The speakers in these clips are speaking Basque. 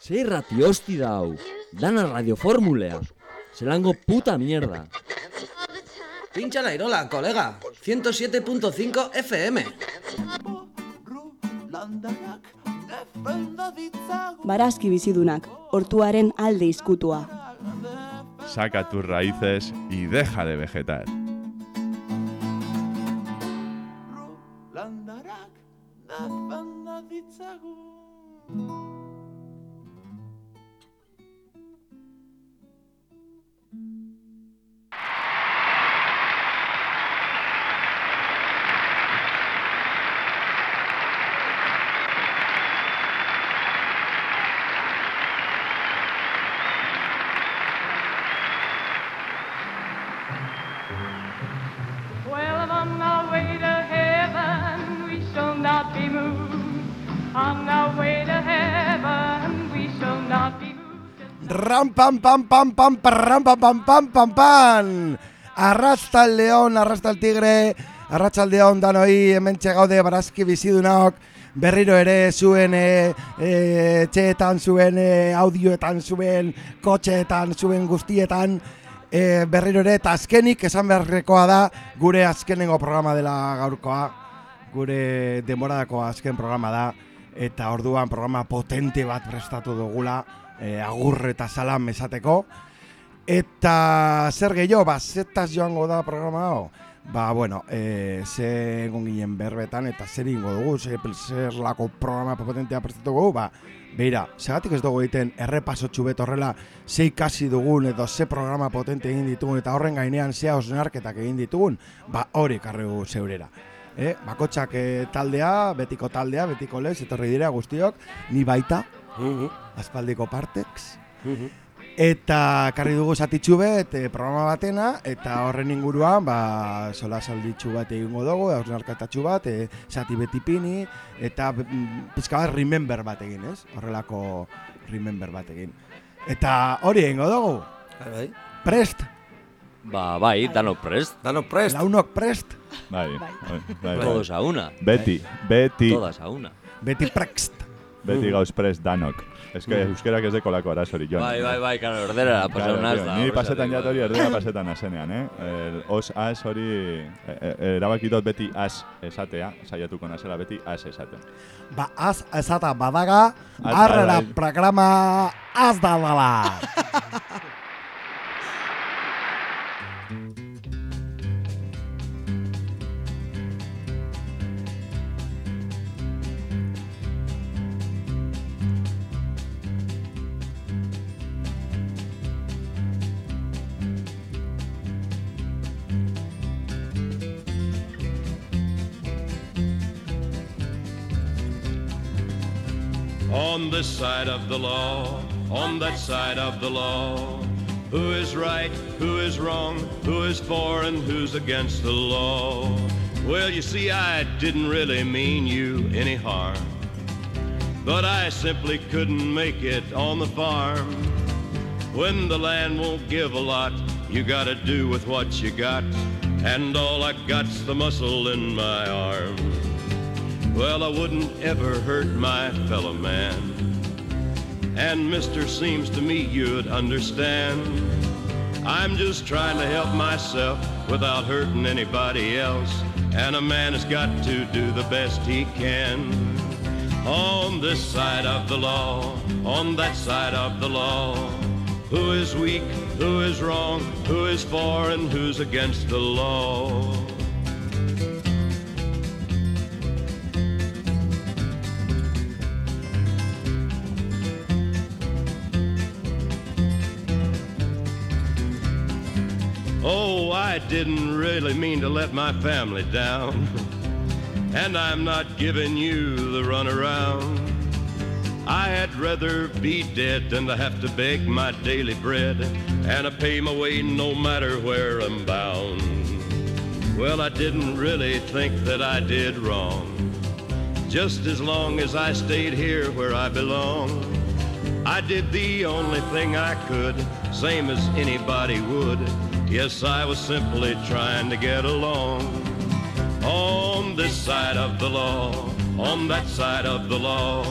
Ze irrati hosti da hau, dana radioformulea. Zelango puta mierda. Pincha la irola, colega. 107.5 FM. Barazki bizidunak, hortuaren alde izkutua. Saca tus raíces y deja de vegetar. Pam pam pam pam ram pam pam pam pam pam. Arrasta el león, arrasta el tigre Arratsaldeon danoi hemen gaude barazki bizidunok. Berriro ere zuen e, e, etxeetan, zuen e, audioetan, zuen kotxeetan, zuen guztietan. E, Berriro ere eta azkenik esan beharrekoa da Gure azkenengo programa dela gaurkoa. Gure demoradako azken programa da. Eta orduan programa potente bat prestatu dugula e, agur eta salam esateko. Eta zer gehiago, ba, zetaz joango da programa hau? Ba, bueno, e, ze egon ginen berbetan eta zer ingo dugu, ze, zer lako programa potentea prestatu dugu, ba, Beira, segatik ez dugu egiten errepasotxu bet horrela ze ikasi dugun edo ze programa potente egin ditugun eta horren gainean ze hausnarketak egin ditugun, ba hori karregu zeurera. Eh, bakotxak taldea, betiko taldea, betiko lez, etorri dira guztiok, ni baita, aspaldiko partex. Eta karri dugu zatitxu bet, eh, programa batena, eta horren inguruan, ba, sola salditxu bat egingo dugu, hausnarkatatxu bat, e, zati beti pini, eta mm, pizka bat remember bat egin, ez? Horrelako remember bat egin. Eta hori egingo dugu, Bai, bai. prest, Ba, bai, danok prest. Dano prest. launok prest, Bai, bai, bai, bai. Todos a una. Beti, beti, Todas a una. beti prest. Beti gauz prest danok. Ez que euskerak ez dekolako arazorik, Jon. Bai, bai, bai, karo, erdera, Claro, pasau naz tío, da. Ni hor pasetan jatori bai. erdera pasetan azenean, eh? El, os as hori e, e, erabakitot beti as esatea, saiatuko nazela beti as esaten. Ba, az ezata badaga, arrera programa az da On this side of the law, on that side of the law. Who is right, who is wrong, who is for and who's against the law? Well, you see, I didn't really mean you any harm. But I simply couldn't make it on the farm. When the land won't give a lot, you gotta do with what you got. And all I got's the muscle in my arm. Well, I wouldn't ever hurt my fellow man. And mister, seems to me you'd understand. I'm just trying to help myself without hurting anybody else. And a man has got to do the best he can. On this side of the law, on that side of the law. Who is weak, who is wrong, who is for and who's against the law? I didn't really mean to let my family down. And I'm not giving you the runaround. I had rather be dead than to have to beg my daily bread and I pay my way no matter where I'm bound. Well, I didn't really think that I did wrong. Just as long as I stayed here where I belong. I did the only thing I could, same as anybody would. Yes, I was simply trying to get along. On this side of the law, on that side of the law.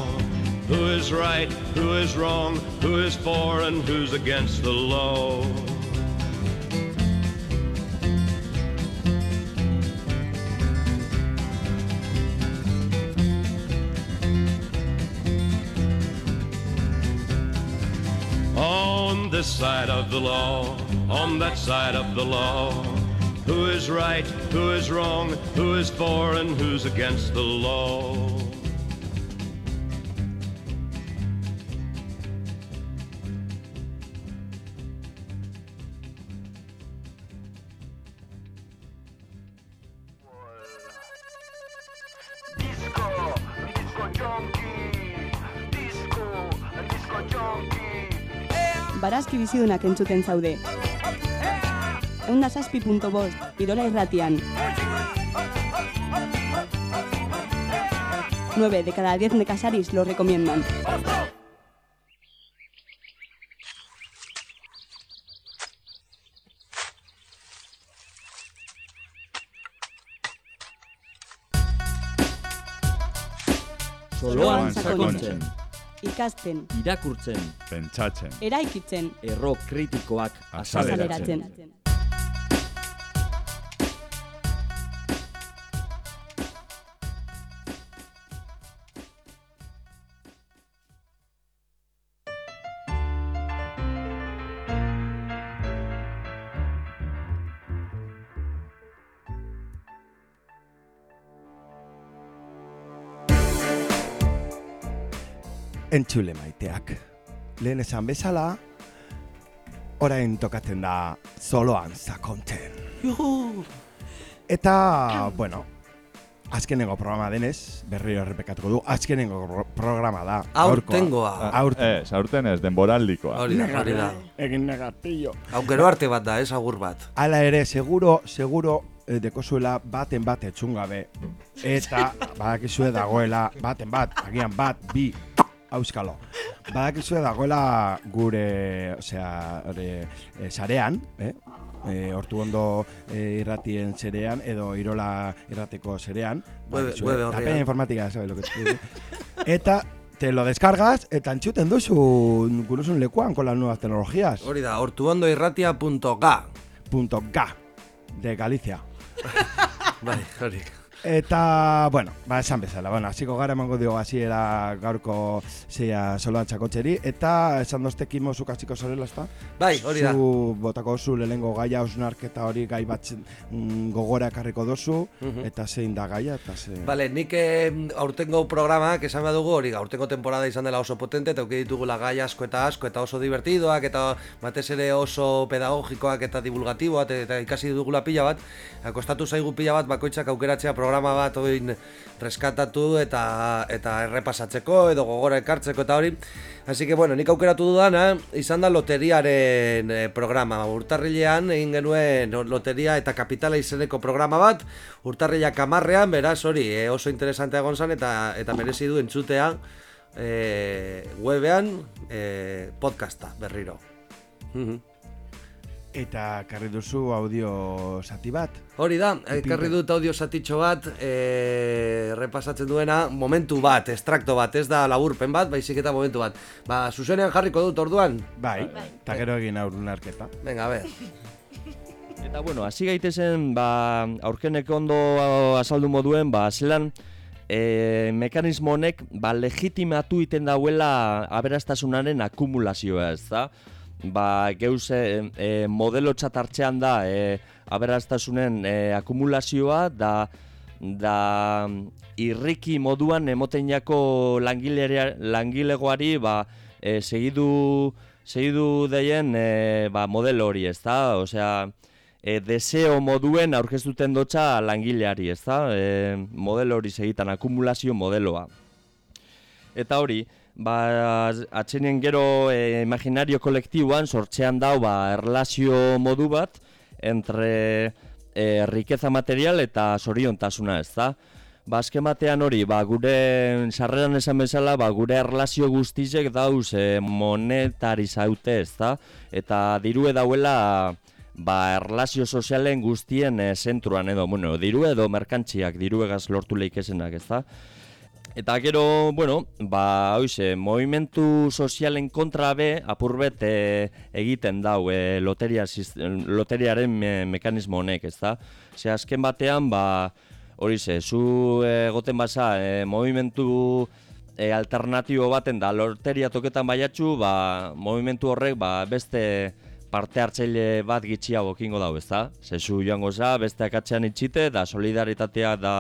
Who is right, who is wrong, who is for and who's against the law? On this side of the law, on that side of the law. Who is right, who is wrong, who is for and who's against the law? Barazki bizidunak entzuten zaude. Eunda zazpi punto bost, Irola irratian. 9 de cada 10 necasaris lo recomiendan. Soloan Soloan sakontzen, Ikasten, irakurtzen, Pentsatzen. eraikitzen, erro kritikoak Azaleratzen. Entzule maiteak. Lehen esan bezala, orain tokatzen da soloan sakonten. Eta, bueno, azkenengo programa denez, berriro errepekatuko du, azkenengo pro- programa da. Aurtengoa. Aurten. Ez, aurten ez, denboraldikoa. Hori da, hori da. Egin negatillo. Aukero arte bat da, ez agur bat. Hala ere, seguro, seguro, eh, dekozuela baten bat etxungabe. Eta, badakizue dagoela, baten bat, agian bat, bi, auskalo. Badakizue dagoela gure, osea, hori, eh, sarean, eh? E, hortu ondo e, irratien zerean, edo irola irrateko zerean. Tapena informática, ¿sabes lo que? Eta, te lo descargas, eta entzuten duzu, guruzun lekuan, con las nuevas tecnologías. Hori da, ortuondoirratia.ga. Punto ga, de Galicia. Bai, hori. Eta, bueno, ba, esan bezala, bueno, hasiko gara emango dio hasiera gaurko zeia soloan txakotxeri, eta esan doztek imozuk hasiko zorela, ezta? Bai, hori da. Zu botako zu lehenengo gaia osnarketa hori gai bat mm, gogora ekarriko dozu, eta zein da gaia, eta ze... Bale, nik eh, aurtengo programak esan behar dugu hori, aurtengo temporada izan dela oso potente, eta auki ditugula gai asko eta asko, eta oso divertidoak, eta batez ere oso pedagogikoak eta divulgatiboak, eta ikasi dugula pila bat, akostatu zaigu pila bat bakoitzak aukeratzea programa bat oin reskatatu eta eta errepasatzeko edo gogora ekartzeko eta hori. Así que bueno, nik aukeratu dudana izan da loteriaren eh, programa. Urtarrilean egin genuen loteria eta kapitala izeneko programa bat, urtarrilak amarrean, beraz hori eh, oso interesantea egon zan eta, eta merezi du entzutea eh, webean eh, podcasta berriro. Mhm. Eta karri duzu audio zati bat. Hori da, ekarri dut audio satitxo bat, e, repasatzen duena, momentu bat, estrakto bat, ez da laburpen bat, baizik eta momentu bat. Ba, zuzenean jarriko dut orduan? Bai, eta gero egin aurrunarketa. Venga, a ver. Eta bueno, hasi gaitezen, ba, aurkeneko ondo azaldu moduen, ba, zelan e, mekanismo honek ba, legitimatu iten dauela aberastasunaren akumulazioa, ez da? Ba, geuz e, e, modelo txatartzean da e, aberastasunen e, akumulazioa, da, da irriki moduan emoteinako langilea- langilegoari ba, e, segidu, segidu deien e, ba, modelo hori, ez da? Osea, e, deseo moduen aurkeztuten dotza langileari, ez da? E, modelo hori segitan, akumulazio modeloa. Eta hori, ba, atzenien gero e, imaginario kolektiboan sortzean dau ba, erlazio modu bat entre e, rikeza material eta soriontasuna, ez da? Ba, azken hori, ba, gure sarreran esan bezala, ba, gure erlazio guztizek dauz e, monetari zaute, ez da? Eta dirue dauela ba, erlazio sozialen guztien e, zentruan edo, bueno, diru edo merkantziak, diruegaz lortu leikesenak, ez da? Eta gero, bueno, ba, hoize, movimentu sozialen kontra be, apurbet e, egiten dau e, loteria, loteriaren me, mekanismo honek, ez da? Ze azken batean, ba, hori ze, zu egoten basa, e, movimentu e, alternatibo baten da loteria toketan baiatzu, ba, movimentu horrek ba, beste parte hartzaile bat gitxiago kingo dau, ezta? Zezu joango za, beste akatzean itxite, da solidaritatea da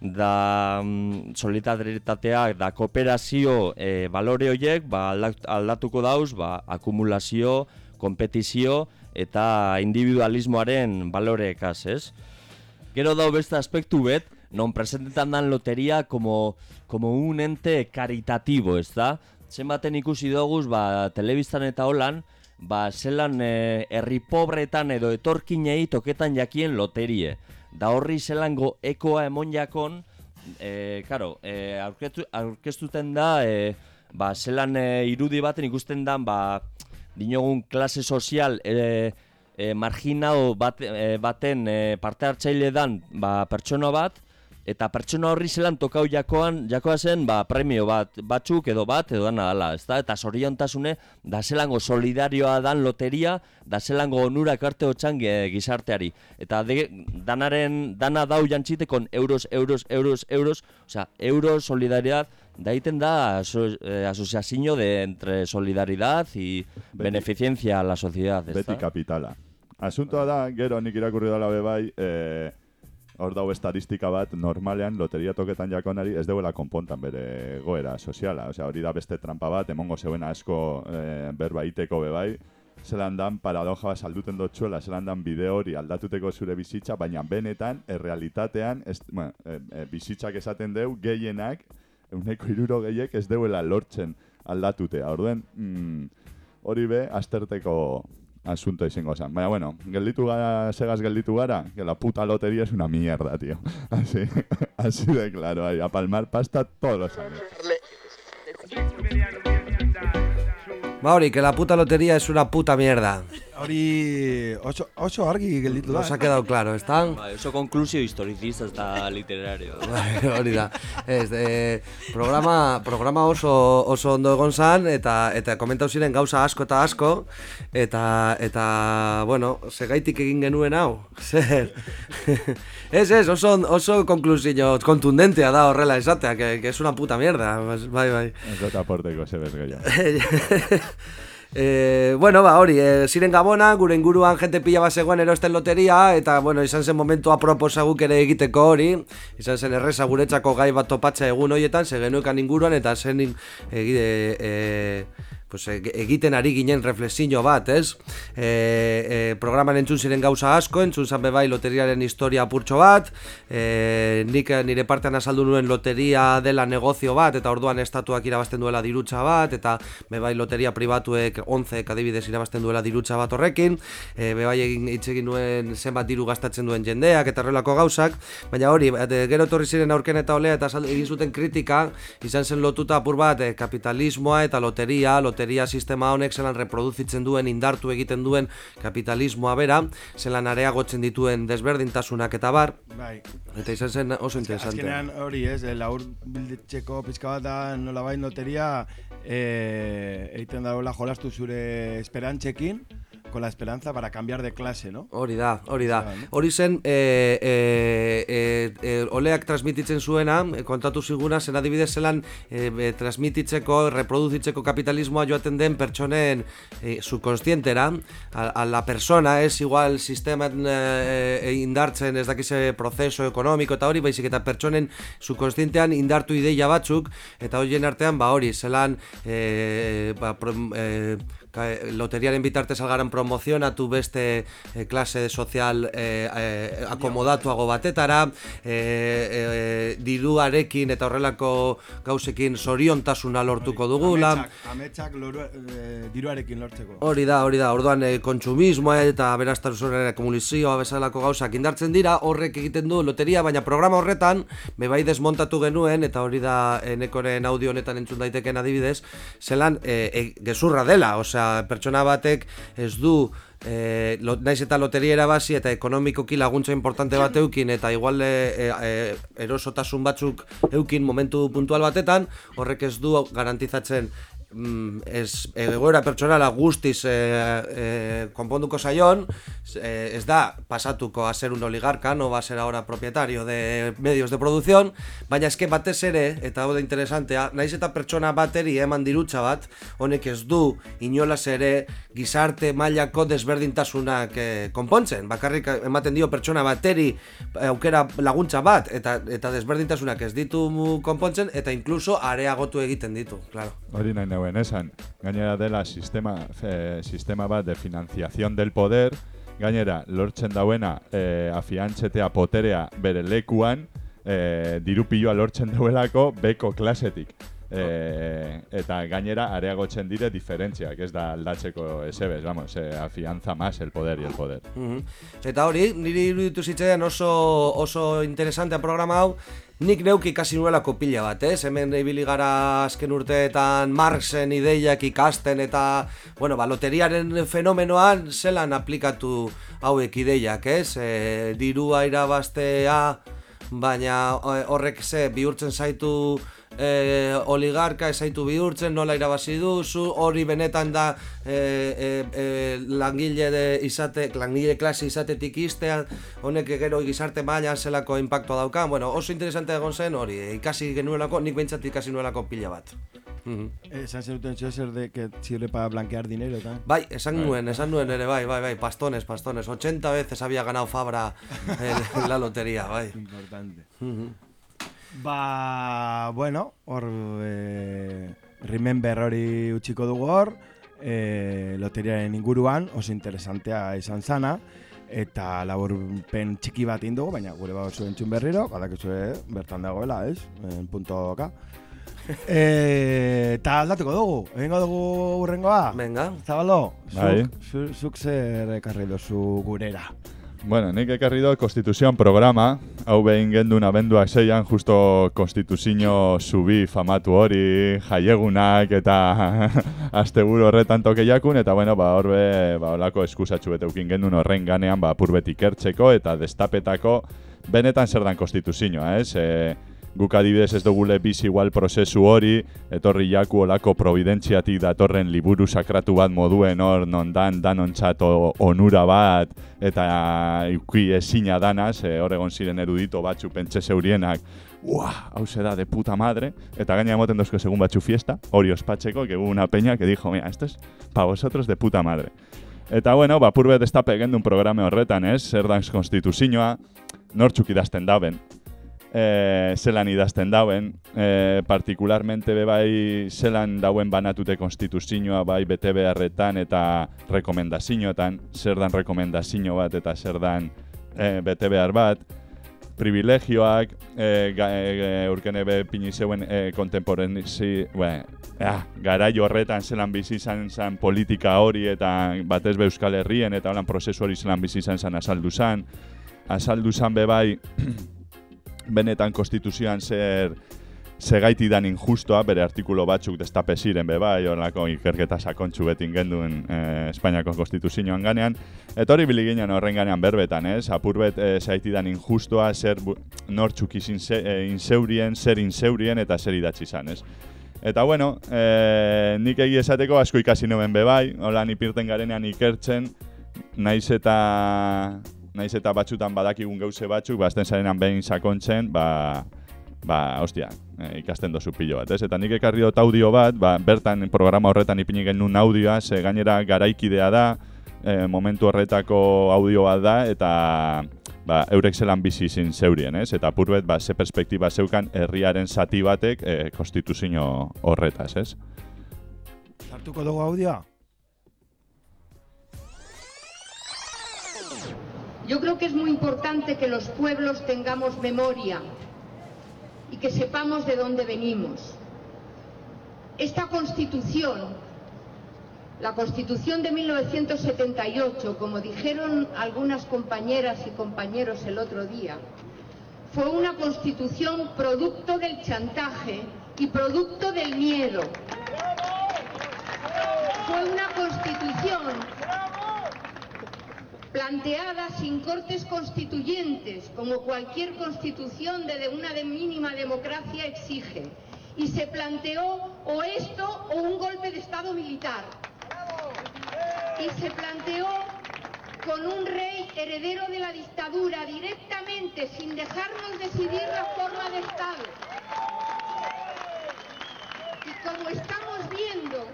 da mm, solidaritatea da kooperazio e, balore horiek ba, aldatuko dauz ba, akumulazio, kompetizio eta individualismoaren baloreekaz, ez? Gero dau beste aspektu bet, non presentetan dan loteria como, como un ente caritativo, ez da? Zenbaten ikusi doguz, ba, telebistan eta holan, ba, zelan e, herri pobretan edo etorkinei toketan jakien loterie. Da horri zelango ekoa emon jakon, e, karo, e, aurketu, aurkeztuten da, e, ba, zelan e, irudi baten ikusten dan, ba, dinogun klase sozial e, e, marginao bat, e, baten e, parte hartzaile dan ba, pertsona bat, eta pertsona horri zelan tokau jakoan, jakoa zen ba, premio bat, batzuk edo bat edo dana dala, ezta? Eta zoriontasune, da zelango solidarioa dan loteria, da zelango onurak arte hotxan gizarteari. Eta de, danaren, dana dau jantzitekon euros, euros, euros, euros, osea, euro, solidaridad, da egiten da aso, eh, asociación de entre solidaridad y beneficencia a la sociedad? Beti kapitala. Asuntoa da, gero nik irakurri dela bebai, eh, hor dago estatistika bat, normalean loteria toketan jakonari ez deuela konpontan bere goera soziala. Osea, hori da beste trampa bat, emongo zeuena asko eh, berba iteko bebai, zelan dan paradoja bat salduten dotxuela, zelan dan bideo hori aldatuteko zure bizitza, baina benetan, errealitatean, ez, bueno, e, e, bizitzak esaten deu, gehienak, euneko iruro gehiek ez deuela lortzen aldatutea. Orduen, mm, hori be, azterteko asunto izango zen. Baina, bueno, gelditu gara, segaz gelditu gara, que la puta lotería es una mierda, tío. Así, así de claro, ahí, a palmar pasta todos los años. Ba hori, que la puta lotería es una puta mierda. Hori oso, oso argi gelditu da. Nos ha quedado claro, ¿está? Ba, oso konklusio historizista eta literario. Bai, hori da. Ez, e, programa, programa oso, oso ondo egon zan, eta, eta komentau ziren gauza asko eta asko, eta, eta bueno, segaitik egin genuen hau, zer. ez, ez, oso, oso konklusio kontundentea da horrela esatea, que, que es una puta mierda, bai, bai. Ez dut aporteko zebez gehiago. Eh, bueno, ba, hori, eh, ziren gabona, gure inguruan jente pila bat zegoen erosten loteria, eta, bueno, izan zen momentu aproposa guk ere egiteko hori, izan zen erreza guretzako gai bat topatza egun horietan, ze genuekan inguruan, eta zen egi, eh, pues, eg- egiten ari ginen reflexio bat, ez? E, e, programan entzun ziren gauza asko, entzun zan bebai loteriaren historia apurtxo bat, e, nik eh, nire partean azaldu nuen loteria dela negozio bat, eta orduan estatuak irabazten duela dirutza bat, eta bebai loteria pribatuek 11 adibidez irabazten duela dirutza bat horrekin, e, bebai egin hitz egin nuen zenbat diru gastatzen duen jendeak eta horrelako gauzak, baina hori, gero etorri ziren aurken eta olea eta egin zuten kritika, izan zen lotuta apur bat kapitalismoa eta loteria, loteria sistema honek zelan reproduzitzen duen, indartu egiten duen kapitalismoa bera, zelan areagotzen dituen desberdintasunak eta bar, Bai. eta izan zen oso interesante. Azkenean hori ez, eh, laur bilditzeko pizka bat da nolabait loteria eh, egiten dagoela jolastu zure esperantzekin, con la esperanza para cambiar de clase, no? Hori da, hori da. Eh? Hori zen, e, e, e, oleak transmititzen zuena, e, kontatu ziguna, zen adibidez zelan e, transmititzeko, reproduzitzeko kapitalismoa joaten den pertsonen e, subkonstientera, a, a la persona, ez igual sisteman e, indartzen ez dakize prozeso ekonomiko eta hori, baizik eta pertsonen subkonstientean indartu ideia batzuk, eta horien artean, ba hori, zelan e, ba, pro, e, loteriaren bitartez algaran promozionatu beste eh, klase sozial eh, eh, akomodatuago batetara, eh, diruarekin eta horrelako gauzekin zoriontasuna lortuko dugula. Ametsak, ametsak diruarekin lortzeko. Hori da, hori da, orduan e, kontsumismoa eta beraztasunaren akumulizioa bezalako gauzak indartzen dira, horrek egiten du loteria, baina programa horretan, bebai desmontatu genuen, eta hori da enekoren audio honetan entzun daiteken adibidez, zelan e, e, gezurra dela, osea, pertsona batek ez du e, lo, naiz eta loteria basi eta ekonomikoki laguntza importante bat eukin eta igual e, e, erosotasun batzuk eukin momentu puntual batetan, horrek ez du garantizatzen mm, ez egoera pertsonala guztiz e, e, konponduko saion, e, ez da pasatuko a ser un oligarca, no va a ser ahora propietario de medios de producción, baina eske batez ere, eta hau da interesantea, naiz eta pertsona bateri eman dirutza bat, honek ez du inolaz ere gizarte mailako desberdintasunak e, konpontzen, bakarrik ematen dio pertsona bateri e, aukera laguntza bat, eta eta desberdintasunak ez ditu konpontzen, eta incluso areagotu egiten ditu, claro. Hori nahi nauen esan, gainera dela sistema, eh, sistema bat de financiación del poder, gainera lortzen dauena eh, afiantzetea poterea bere lekuan, eh, dirupilloa lortzen dauelako beko klasetik. Eh, eta gainera areagotzen dire diferentziak, ez da aldatzeko esebez, vamos, eh, afianza más el poder y el poder. Mhm. Eta hori, niri iruditu zitzaidan oso, oso interesantea programa hau, nik neuk ikasi nuelako pila bat, ez? Hemen ibili gara azken urteetan Marxen ideiak ikasten eta, bueno, ba, loteriaren fenomenoan zelan aplikatu hauek ideiak, ez? E, dirua irabaztea, baina e, horrek ze bihurtzen zaitu e, oligarka esaitu bihurtzen, nola irabazi duzu, hori benetan da e, e, e, langile de izate, langile klase izatetik iztea, honek gero gizarte maila zelako impactua dauka, bueno, oso interesante egon zen hori, e, ikasi genuelako, nik behintzat ikasi nuelako pila bat. Mhm. Esan zenuten txozer de que sirve para blanquear dinero eta... Bai, esan nuen, esan nuen ere, bai, bai, bai, pastones, pastones, 80 veces había ganado Fabra en, en la lotería, bai. Importante. Mhm. Ba, bueno, hor e, remember hori utziko dugu hor, e, loteriaren inguruan, oso interesantea izan zana, eta laburpen txiki bat indugu, baina gure bat oso entzun berriro, badakizue bertan dagoela, ez? En punto ka. e, eta aldatuko dugu, egingo dugu urrengoa. Venga. Zabalo, Bai. zuk, zu, zuk zer ekarri dozu gurera. Bueno, nik ekarri dut Konstituzioan programa, hau behin gendun abenduak zeian, justo Konstituzio zubi famatu hori, jaiegunak eta asteburu horretan toke jakun, eta bueno, ba, horbe, ba, olako eskusatxu beteukin gendun horren ganean, ba, purbet ikertzeko eta destapetako benetan zer dan Konstituzioa, ez? E, guk adibidez ez dugule bizi igual prozesu hori, etorri jaku olako providentziatik datorren liburu sakratu bat moduen hor, non dan, danontzat onura bat, eta iuki ezina danaz, e, hor egon ziren erudito batzu pentsa zeurienak, Ua, hau da de puta madre, eta gaina emoten dozko segun batzu fiesta, hori ospatzeko, que una peña que dijo, mira, esto es pa vosotros de puta madre. Eta bueno, ba, purbe destape gendun programe horretan, ez, zer dan konstituzioa, nortzuk idazten daben, e, zelan idazten dauen, e, partikularmente be bai zelan dauen banatute konstituzioa bai bete beharretan eta rekomendazioetan, zer dan rekomendazio bat eta zer dan e, bete behar bat, privilegioak, e, ga, e, urkene be pini zeuen e, kontemporanezi, bue, ah, garai horretan zelan bizi izan zen politika hori eta batez be Euskal Herrien eta holan prozesu hori zelan bizi izan zen azaldu zen. Azaldu zen be bai benetan konstituzioan zer segaiti dan injustoa, bere artikulo batzuk destape ziren be bai, ikerketa sakontxu betin genduen eh, Espainiako konstituzioan ganean. Eta hori biliginen horren ganean berbetan, ez? Apurbet eh, segaiti dan injustoa, zer nortzuk izin ze, eh, inseurien, zer inseurien eta zer idatzi izan, ez? Eta bueno, eh, nik egi esateko asko ikasi nuen be bai, holan ipirten garenean ikertzen, naiz eta naiz eta batzutan badakigun gauze batzuk, bazten zarenan behin sakontzen, ba, ba, ostia, e, ikasten dozu pilo bat, ez? Eta nik ekarri dut audio bat, ba, bertan programa horretan ipini genuen audioa, ze gainera garaikidea da, e, momentu horretako audio bat da, eta ba, eurek zelan bizi izin zeurien, ez? Eta purbet, ba, ze perspektiba zeukan herriaren zati batek e, konstituzio horretaz, ez? Hartuko dugu audioa? Yo creo que es muy importante que los pueblos tengamos memoria y que sepamos de dónde venimos. Esta constitución, la constitución de 1978, como dijeron algunas compañeras y compañeros el otro día, fue una constitución producto del chantaje y producto del miedo. Fue una constitución planteada sin cortes constituyentes, como cualquier constitución de una de mínima democracia exige. Y se planteó o esto o un golpe de Estado militar. Y se planteó con un rey heredero de la dictadura directamente, sin dejarnos decidir la forma de Estado. Y como estamos viendo,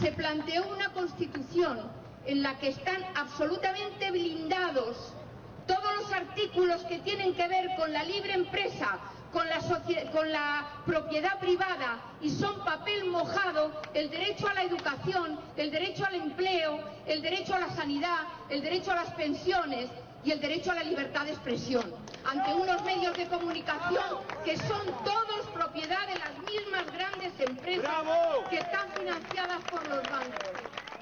se planteó una constitución en la que están absolutamente blindados todos los artículos que tienen que ver con la libre empresa, con la, con la propiedad privada y son papel mojado el derecho a la educación, el derecho al empleo, el derecho a la sanidad, el derecho a las pensiones y el derecho a la libertad de expresión, ante unos medios de comunicación que son todos propiedad de las mismas grandes empresas que están financiadas por los bancos.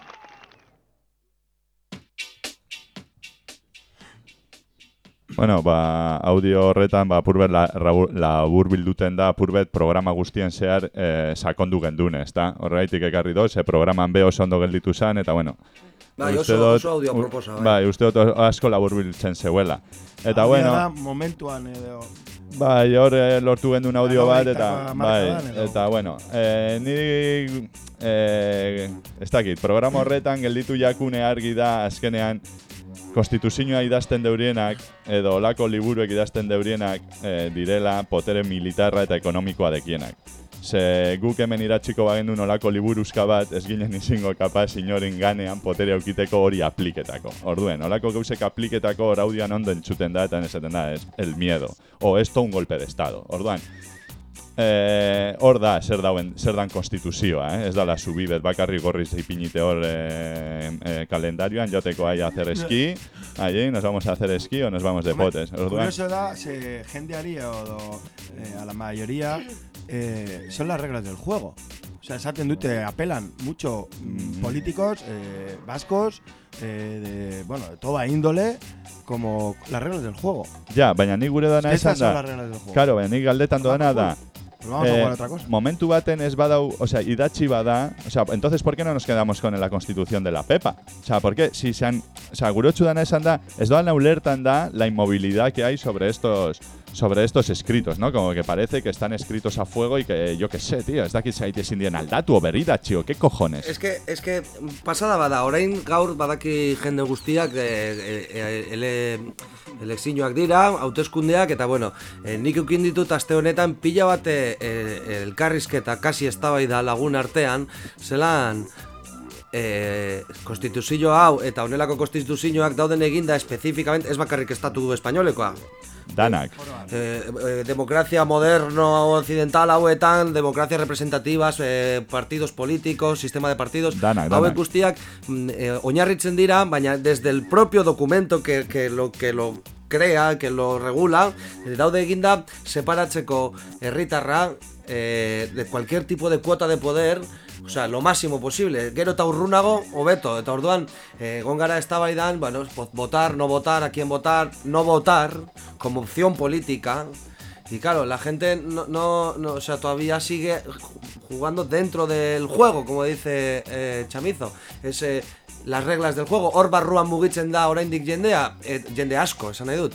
Bueno, ba, audio horretan, ba, purbet la, labur bilduten da, purbet programa guztien zehar eh, sakondu gendune, ezta? Horregaitik ekarri doz, ze programan be oso ondo gelditu zan, eta bueno. Bai, uste oso- dut- oso audio proposa, bai. Bai, uste dut asko labur biltzen zeuela. Eta Hau bueno, da momentuan edo... bai, hor eh, lortu gendun audio bat, eta, bai, eta bueno, eh, niri, eh, ez dakit, programa horretan gelditu jakune argi da, azkenean, konstituzioa idazten deurienak, edo olako liburuek idazten deurienak, eh, direla potere militarra eta ekonomikoa dekienak. Ze guk hemen iratziko bagendu olako liburuzka bat, ez ginen izango kapaz inoren ganean potere aukiteko hori apliketako. Orduen, olako gauzek apliketako hor audioan ondo entzuten da, eta esaten da, ez, el miedo. O esto un golpe de estado. Orduan, Eh, hor da, zer dauen, zer dan konstituzioa, eh? ez dala subibet bakarri gorriz ipinite hor eh, eh, kalendarioan, joteko hacer esquí, allí nos vamos a hacer esquí o nos vamos de potes. Curioso da, se jendeari eh, a la mayoría eh, son las reglas del juego. O sea, esaten dute, apelan mucho mm, políticos eh, vascos, eh, de, bueno, de toda índole, como las reglas del juego. ja, baina ni gure dana esan estas son da. las reglas del juego. Claro, baina ni galdetan doana da. Pero vamos a eh, jugar otra cosa. momentu baten ez badau, o sea, idatzi bada, o sea, entonces ¿por qué no nos quedamos con la constitución de la Pepa? O sea, ¿por qué si se han, o sea, gure otxu dana esan da, ez doan ulertan da la inmovilidad que hay sobre estos sobre estos escritos, ¿no? Como que parece que están escritos a fuego y que, yo qué sé, tío, ez dakit zaite zindien aldatu berrida, txio, ¿qué cojones? Es que, es que pasada bada, orain gaur badaki jende guztiak e, e, ele, elekzioak dira, hauteskundeak eta bueno, e, nik eukin ditut aste honetan pila bat e, e, elkarrizketa kasi eztabaida lagun artean, zelan e, konstituzio hau eta honelako konstituzioak dauden eginda espezifikament ez bakarrik estatu espainolekoa, Danak. eh, eh, demokrazia moderno occidental hauetan, demokrazia representativas, eh, partidos políticos, sistema de partidos, Danak, hauek danak. guztiak mm, eh, oinarritzen dira, baina desde el propio documento que, que lo que lo crea, que lo regula, eh, daude eginda separatzeko herritarra eh, de cualquier tipo de cuota de poder, o sea, lo máximo posible. Gero eta urrunago, hobeto. Eta orduan, eh, egon gara eztabaidan, bueno, pues, votar, no votar, a quién votar, no votar, como opción política. Y claro, la gente no, o sea, todavía sigue jugando dentro del juego, como dice eh, Chamizo. Es eh, las reglas del juego. Hor barruan mugitzen da oraindik jendea, eh, jende asko, esan nahi.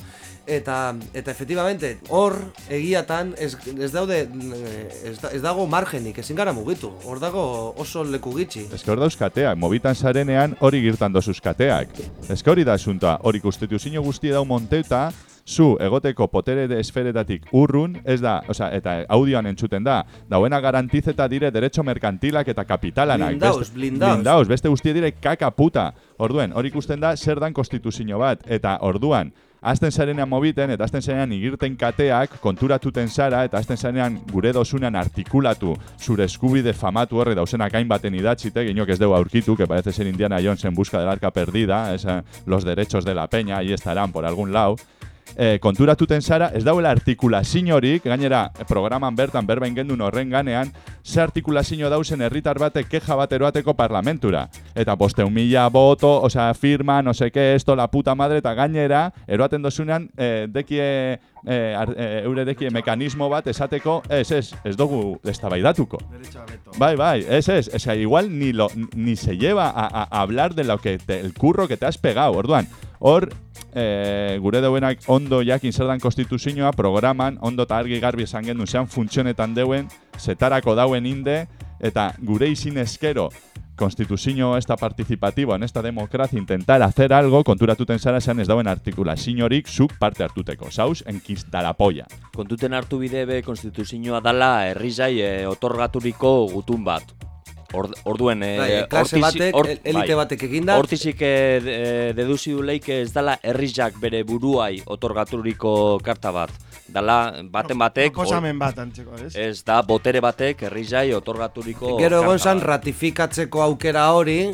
Eta, eta efectivamente, hor egiatan ez, ez daude eh, ez, da- ez dago margenik, ezin gara mugitu. Hor dago oso leku gitxi. Ez que hor dauz kateak, mobitan zarenean hori girtan dozuz kateak. Ez que hori da asuntoa, hori konstituzio guzti dau monteuta, zu egoteko potere de esferetatik urrun, ez da, osea, eta audioan entzuten da, dauena garantizeta dire derecho merkantilak eta kapitalanak. Blindaus, beste, blindaus. blindaus, beste guzti dire kaka puta. Orduen, hori ikusten da zer dan konstituzio bat, eta orduan, Azten zarenean mobiten eta azten zarenean igirten kateak konturatuten zara eta azten zarenean gure dozunean artikulatu zure eskubide famatu horre dausenak hainbaten idatzite, ginok ez dugu aurkitu, que parece ser Indiana Jones en busca del arca perdida, esa, los derechos de la peña, ahí estarán por algún lado. E, konturatuten zara, ez dauela artikulaziorik, gainera programan bertan berbain gendun horren ganean, ze artikulazio dausen herritar batek keja bat eroateko parlamentura. Eta bosteun mila boto, osea, firma, no qué, esto, la puta madre, eta gainera, eroaten dozunean, eh, dekie, eh, ar, eh, eure dekie mekanismo bat esateko, ez, ez, ez dugu eztabaidatuko. Bai, bai, es, es. O igual ni, lo, ni se lleva a- a hablar de lo que te- el curro que te has pegado. Orduan, Hor, e, gure dauenak ondo jakin zer dan konstituzioa programan ondo eta argi garbi esan gendu zean funtzionetan deuen, zetarako dauen inde, eta gure izin eskero konstituzio esta participatibo en esta democracia intentar hacer algo, konturatuten zara esan ez dauen artikulaziorik zuk parte hartuteko. Zauz, enkista la polla. Kontuten hartu bide be konstituzioa dala herrizai e, otorgaturiko gutun bat. Ord, orduen, e, Bai, klase batek, el- elite batek eginda. Hortizik e, de- deduzi du leike ez dala herrizak bere buruai otorgaturiko karta bat. Dala baten batek, Proposamen bat antzeko, ez? ez da botere batek herrizai otorgaturiko Gero egon bat. ratifikatzeko aukera hori,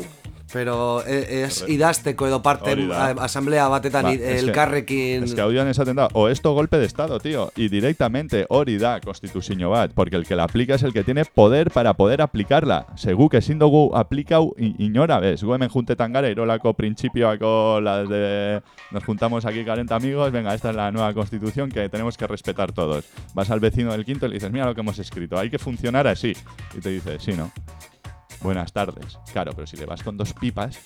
pero e- ez idazteko edo parte asamblea batetan Ba, es elkarrekin... Es que audioan esaten da, o esto golpe de estado, tío, y directamente hori da konstituzio bat, porque el que la aplica es el que tiene poder para poder aplicarla. Segu que ezin dugu aplikau inora, bez, gu hemen juntetan gara, irolako printzipioako las de nos juntamos aquí 40 amigos, venga, esta es la nueva constitución que tenemos que respetar todos. Vas al vecino del quinto y le dices, mira lo que hemos escrito, hay que funcionar así. Y te dice, sí, ¿no? Buenas tardes. Claro, pero si le vas con dos pipas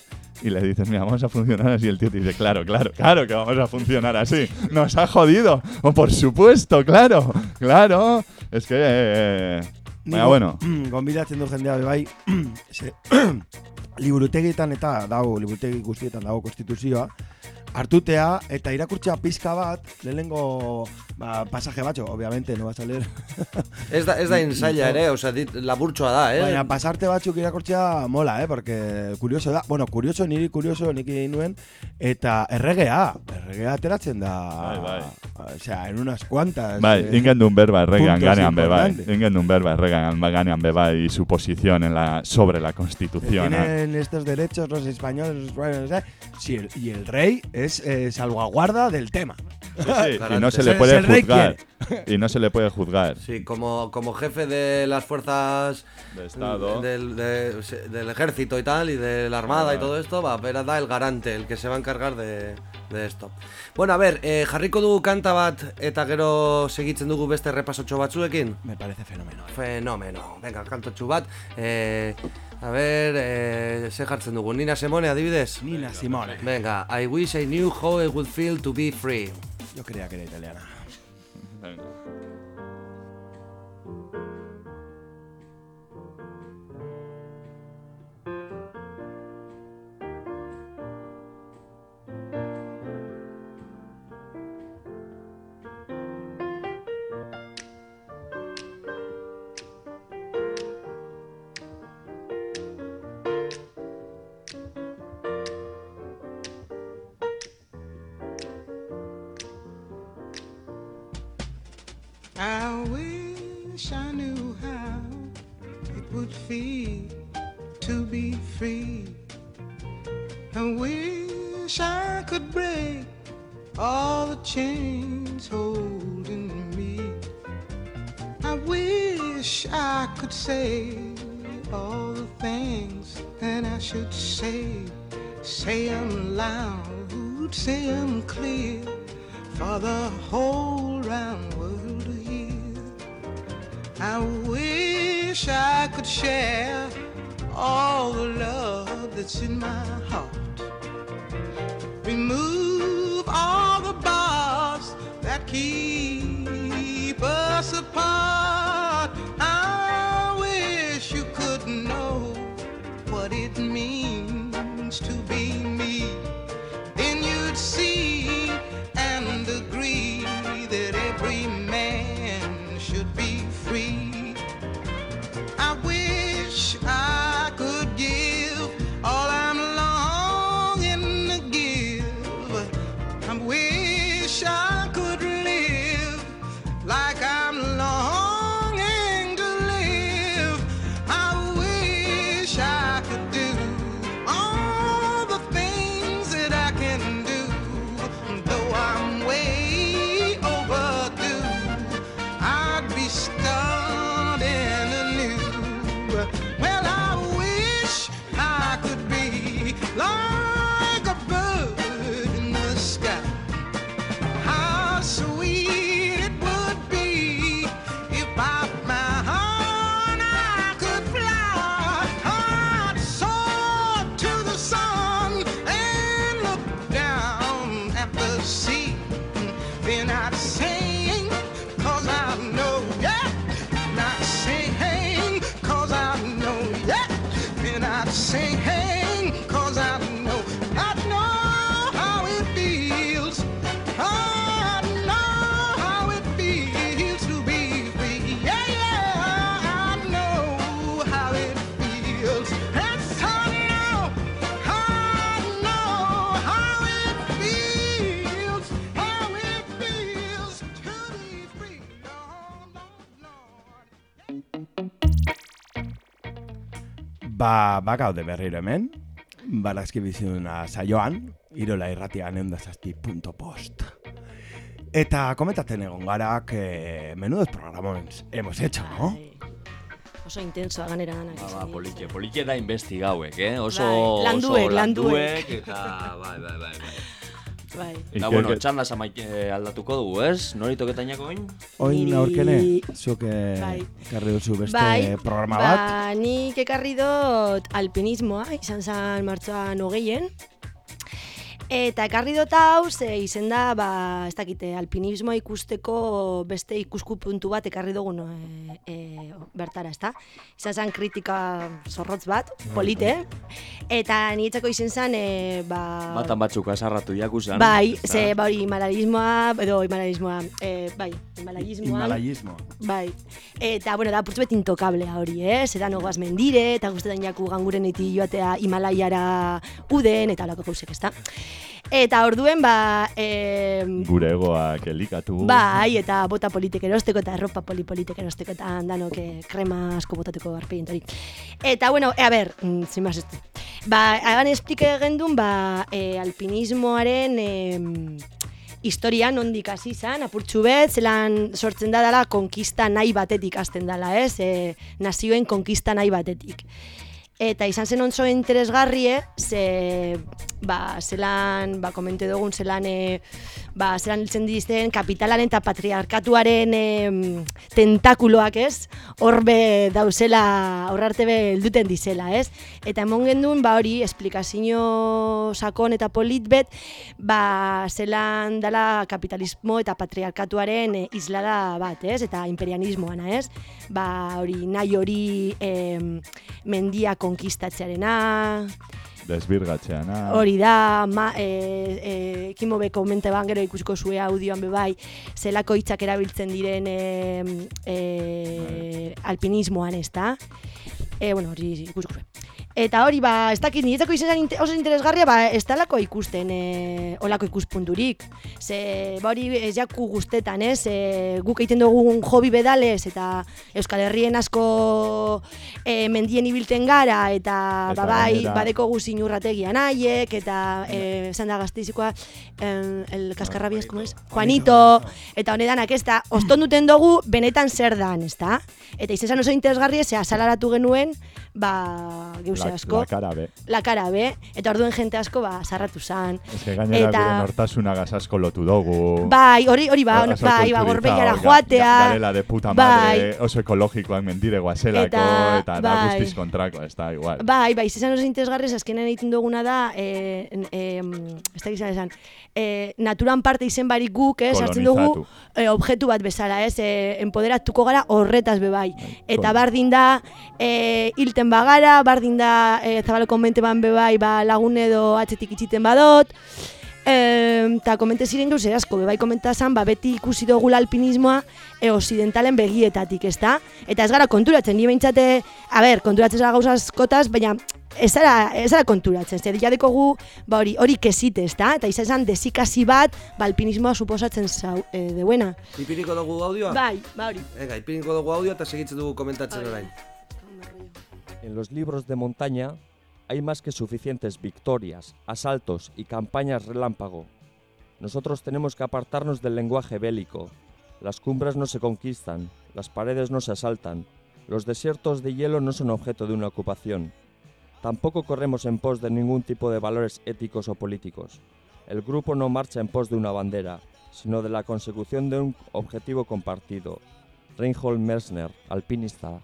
y le dices, mira, vamos a funcionar así, el tío te dice, claro, claro, claro que vamos a funcionar así. Nos ha jodido. O por supuesto, claro, claro. Es que... Eh, baina, bueno, Gonbidatzen du jendea be bai, ze, liburutegitan eta dago, liburutegi guztietan dago konstituzioa, hartutea eta irakurtzea pizka bat, lehenengo ba, pasaje batxo, obviamente, no vas a leer. Ez da, ez da ensaia ere, osea, dit, laburtsoa da, eh? Baina pasarte batzuk irakurtzea mola, eh? Porque curioso da. Bueno, curioso, niri curioso, nik egin nuen. Eta erregea, erregea ateratzen da. Bai, bai. Osea, en unas cuantas. bai, eh, ingen dun berba erregean puntos ganean be bai. importantes. Ingen dun berba erregean ganean be bai y su posición en la, sobre la constitución. ah. Tienen estos derechos los españoles, los españoles, y el rey es eh, salvaguarda del tema. Sí, y no se le puede juzgar. Y no se le puede juzgar. Sí, como, como jefe de las fuerzas De Estado. del, de- se- del ejército y tal, y de la armada y todo esto, va, pero da el garante, el que se va a encargar de, de esto. Bueno, a ver, eh, jarriko dugu kanta bat eta gero segitzen dugu beste repasotxo batzuekin. Me parece fenómeno. Fenomeno. Venga, kantotxu bat. Eh, a ver, eh, ze jartzen dugu. Nina Simone, adibidez? Nina Simone. Venga, I wish I knew how it would feel to be free. Yo creía que era italiana. Share all the love that's in my heart. Remove all the bars that keep Ba, bakaude berriro hemen, barazki biziduna saioan, irola irratian eundazazpi punto post. Eta komentatzen egon gara, que menudos programones hemos hecho, no? Oso intensoa ganera danak. Ba, ba, politxe, politxe da investigauek, eh? Oso, Bai, landuek, oso landuek. eta, bai, bai, bai, bai. Bai. Da, bueno, txanda zamaik eh, aldatuko dugu, ez? Nori toketainako oin? Oin Niri- aurkene, zuk eh, Bai. ekarri duzu beste bai, programa ba, bat. nik ekarri dut alpinismoa, izan zen martxoan hogeien. Eta ekarri dut hau, ze izen da, ba, ez dakite, alpinismoa ikusteko beste ikusku puntu bat ekarri dugu no, e, e, bertara, ezta? Izan zen kritika zorrotz bat, polite, eta niretzako izen zen, e, ba... Batan batzuk azarratu jakusan. Bai, ezta? ze, ba, hori, himalalismoa, edo himalalismoa, e, bai, himalalismoa. Himalayismo. Bai. Eta, bueno, da purtsu bet intokablea hori, eh? Zeran ogoaz mendire, eta guztetan jaku ganguren iti joatea Himalaiara uden, eta holako gauzek, ezta? Eta orduen, ba, e, Gure egoak elikatu. bai, eta bota politek erosteko, eta erropa poli-politek erosteko, eta danok eh, krema asko botatuko garpegin hori. Eta, bueno, e, a ber, mm, sin más esto. Ba, hagan esplike gendun, ba, e, alpinismoaren... E, historia nondik hasi izan, apurtxu bet, zelan sortzen da dela konkista nahi batetik hasten dela, ez? E, nazioen konkista nahi batetik. Eta izan zen oso interesgarrie, ze, ba, zelan, ba, komente dugun, zelan, e, ba, zelan hiltzen dizten kapitalaren eta patriarkatuaren e, tentakuloak, ez? Horbe dauzela, horrarte be helduten dizela, ez? Eta emon gendun, ba, hori, esplikazio sakon eta polit bet, ba, zelan dala kapitalismo eta patriarkatuaren e, islada bat, ez? Eta imperialismoana, ez? Ba, hori, nahi hori em, mendia konkistatzearena, Desbirgatzeana. Hori da, ma, e, e, kimobe komente ban gero ikusiko zue audioan bebai, zelako hitzak erabiltzen diren e, e, alpinismoan, ez da? E, bueno, hori ikusiko zue. Eta hori, ba, ez dakit, niretzako izan inte, oso interesgarria, ba, ez talako ikusten e, olako ikuspunturik. Ze, ba, hori ez jaku guztetan, ez? E, guk egiten dugun hobi bedalez, eta Euskal Herrien asko e, mendien ibilten gara, eta, Eta ba, bai, badeko gu zinurrategian haiek, eta e, esan da gazteizikoa, el, el kaskarrabias, como es? Juanito, eta honedanak, ez da, oston duten dugu benetan zer dan, ez da? Eta izan oso interesgarri, ze azalaratu genuen, ba, geuse asko, la cara be. la cara be, eta orduen jente asko, ba, sarratu zan. Ez que gainera Eta- gure nortasunagaz asko lotu dugu. Bai, hori, hori ba, Oso bai, ba, gorbeiara joatea. ga- Garela de puta madre, oso ekologikoak mendire guazelako, Eta, eta, da bai. guztiz kontrako, ez da, igual. Bai, bai, izan oso interesgarriz, azkenean egiten duguna da, e, e, ez da gizan esan, e, naturan parte izen barik guk, ez, hartzen dugu, Kolonizatu. e, objektu bat bezala, ez, e, empoderatuko gara horretaz be bai. Eta kol- bardin da, e, hilten bagara, bardin da, e, zabaleko mente ban be bai, ba, lagun edo atzetik itxiten badot, Eta komente ziren gauze asko, bebai komenta zan, ba, beti ikusi dugula alpinismoa e, occidentalen begietatik, ezta? Eta ez gara konturatzen, ni behintzate, a ber, konturatzen zara gauza askotaz, baina ez zara, ez zara konturatzen, zer ja dekogu, ba hori, hori kesite, ezta? Eta izan zen desikasi bat, ba, alpinismoa suposatzen zau, e, deuena. Ipiniko dugu audioa? Bai, ba hori. Ega, ipiniko dugu audioa eta segitzen dugu komentatzen orain. En los libros de montaña hay más que suficientes victorias, asaltos y campañas relámpago. Nosotros tenemos que apartarnos del lenguaje bélico. Las cumbres no se conquistan, las paredes no se asaltan, los desiertos de hielo no son objeto de una ocupación. Tampoco corremos en pos de ningún tipo de valores éticos o políticos. El grupo no marcha en pos de una bandera, sino de la consecución de un objetivo compartido. Reinhold Messner, alpinista,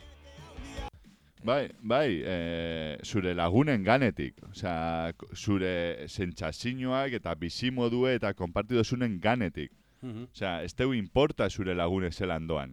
Bai, bai, e, zure lagunen ganetik. Osea, zure sentsazioak eta bizimodue eta konpartido zunen ganetik. Osea, ez teu importa zure lagunek zelan doan.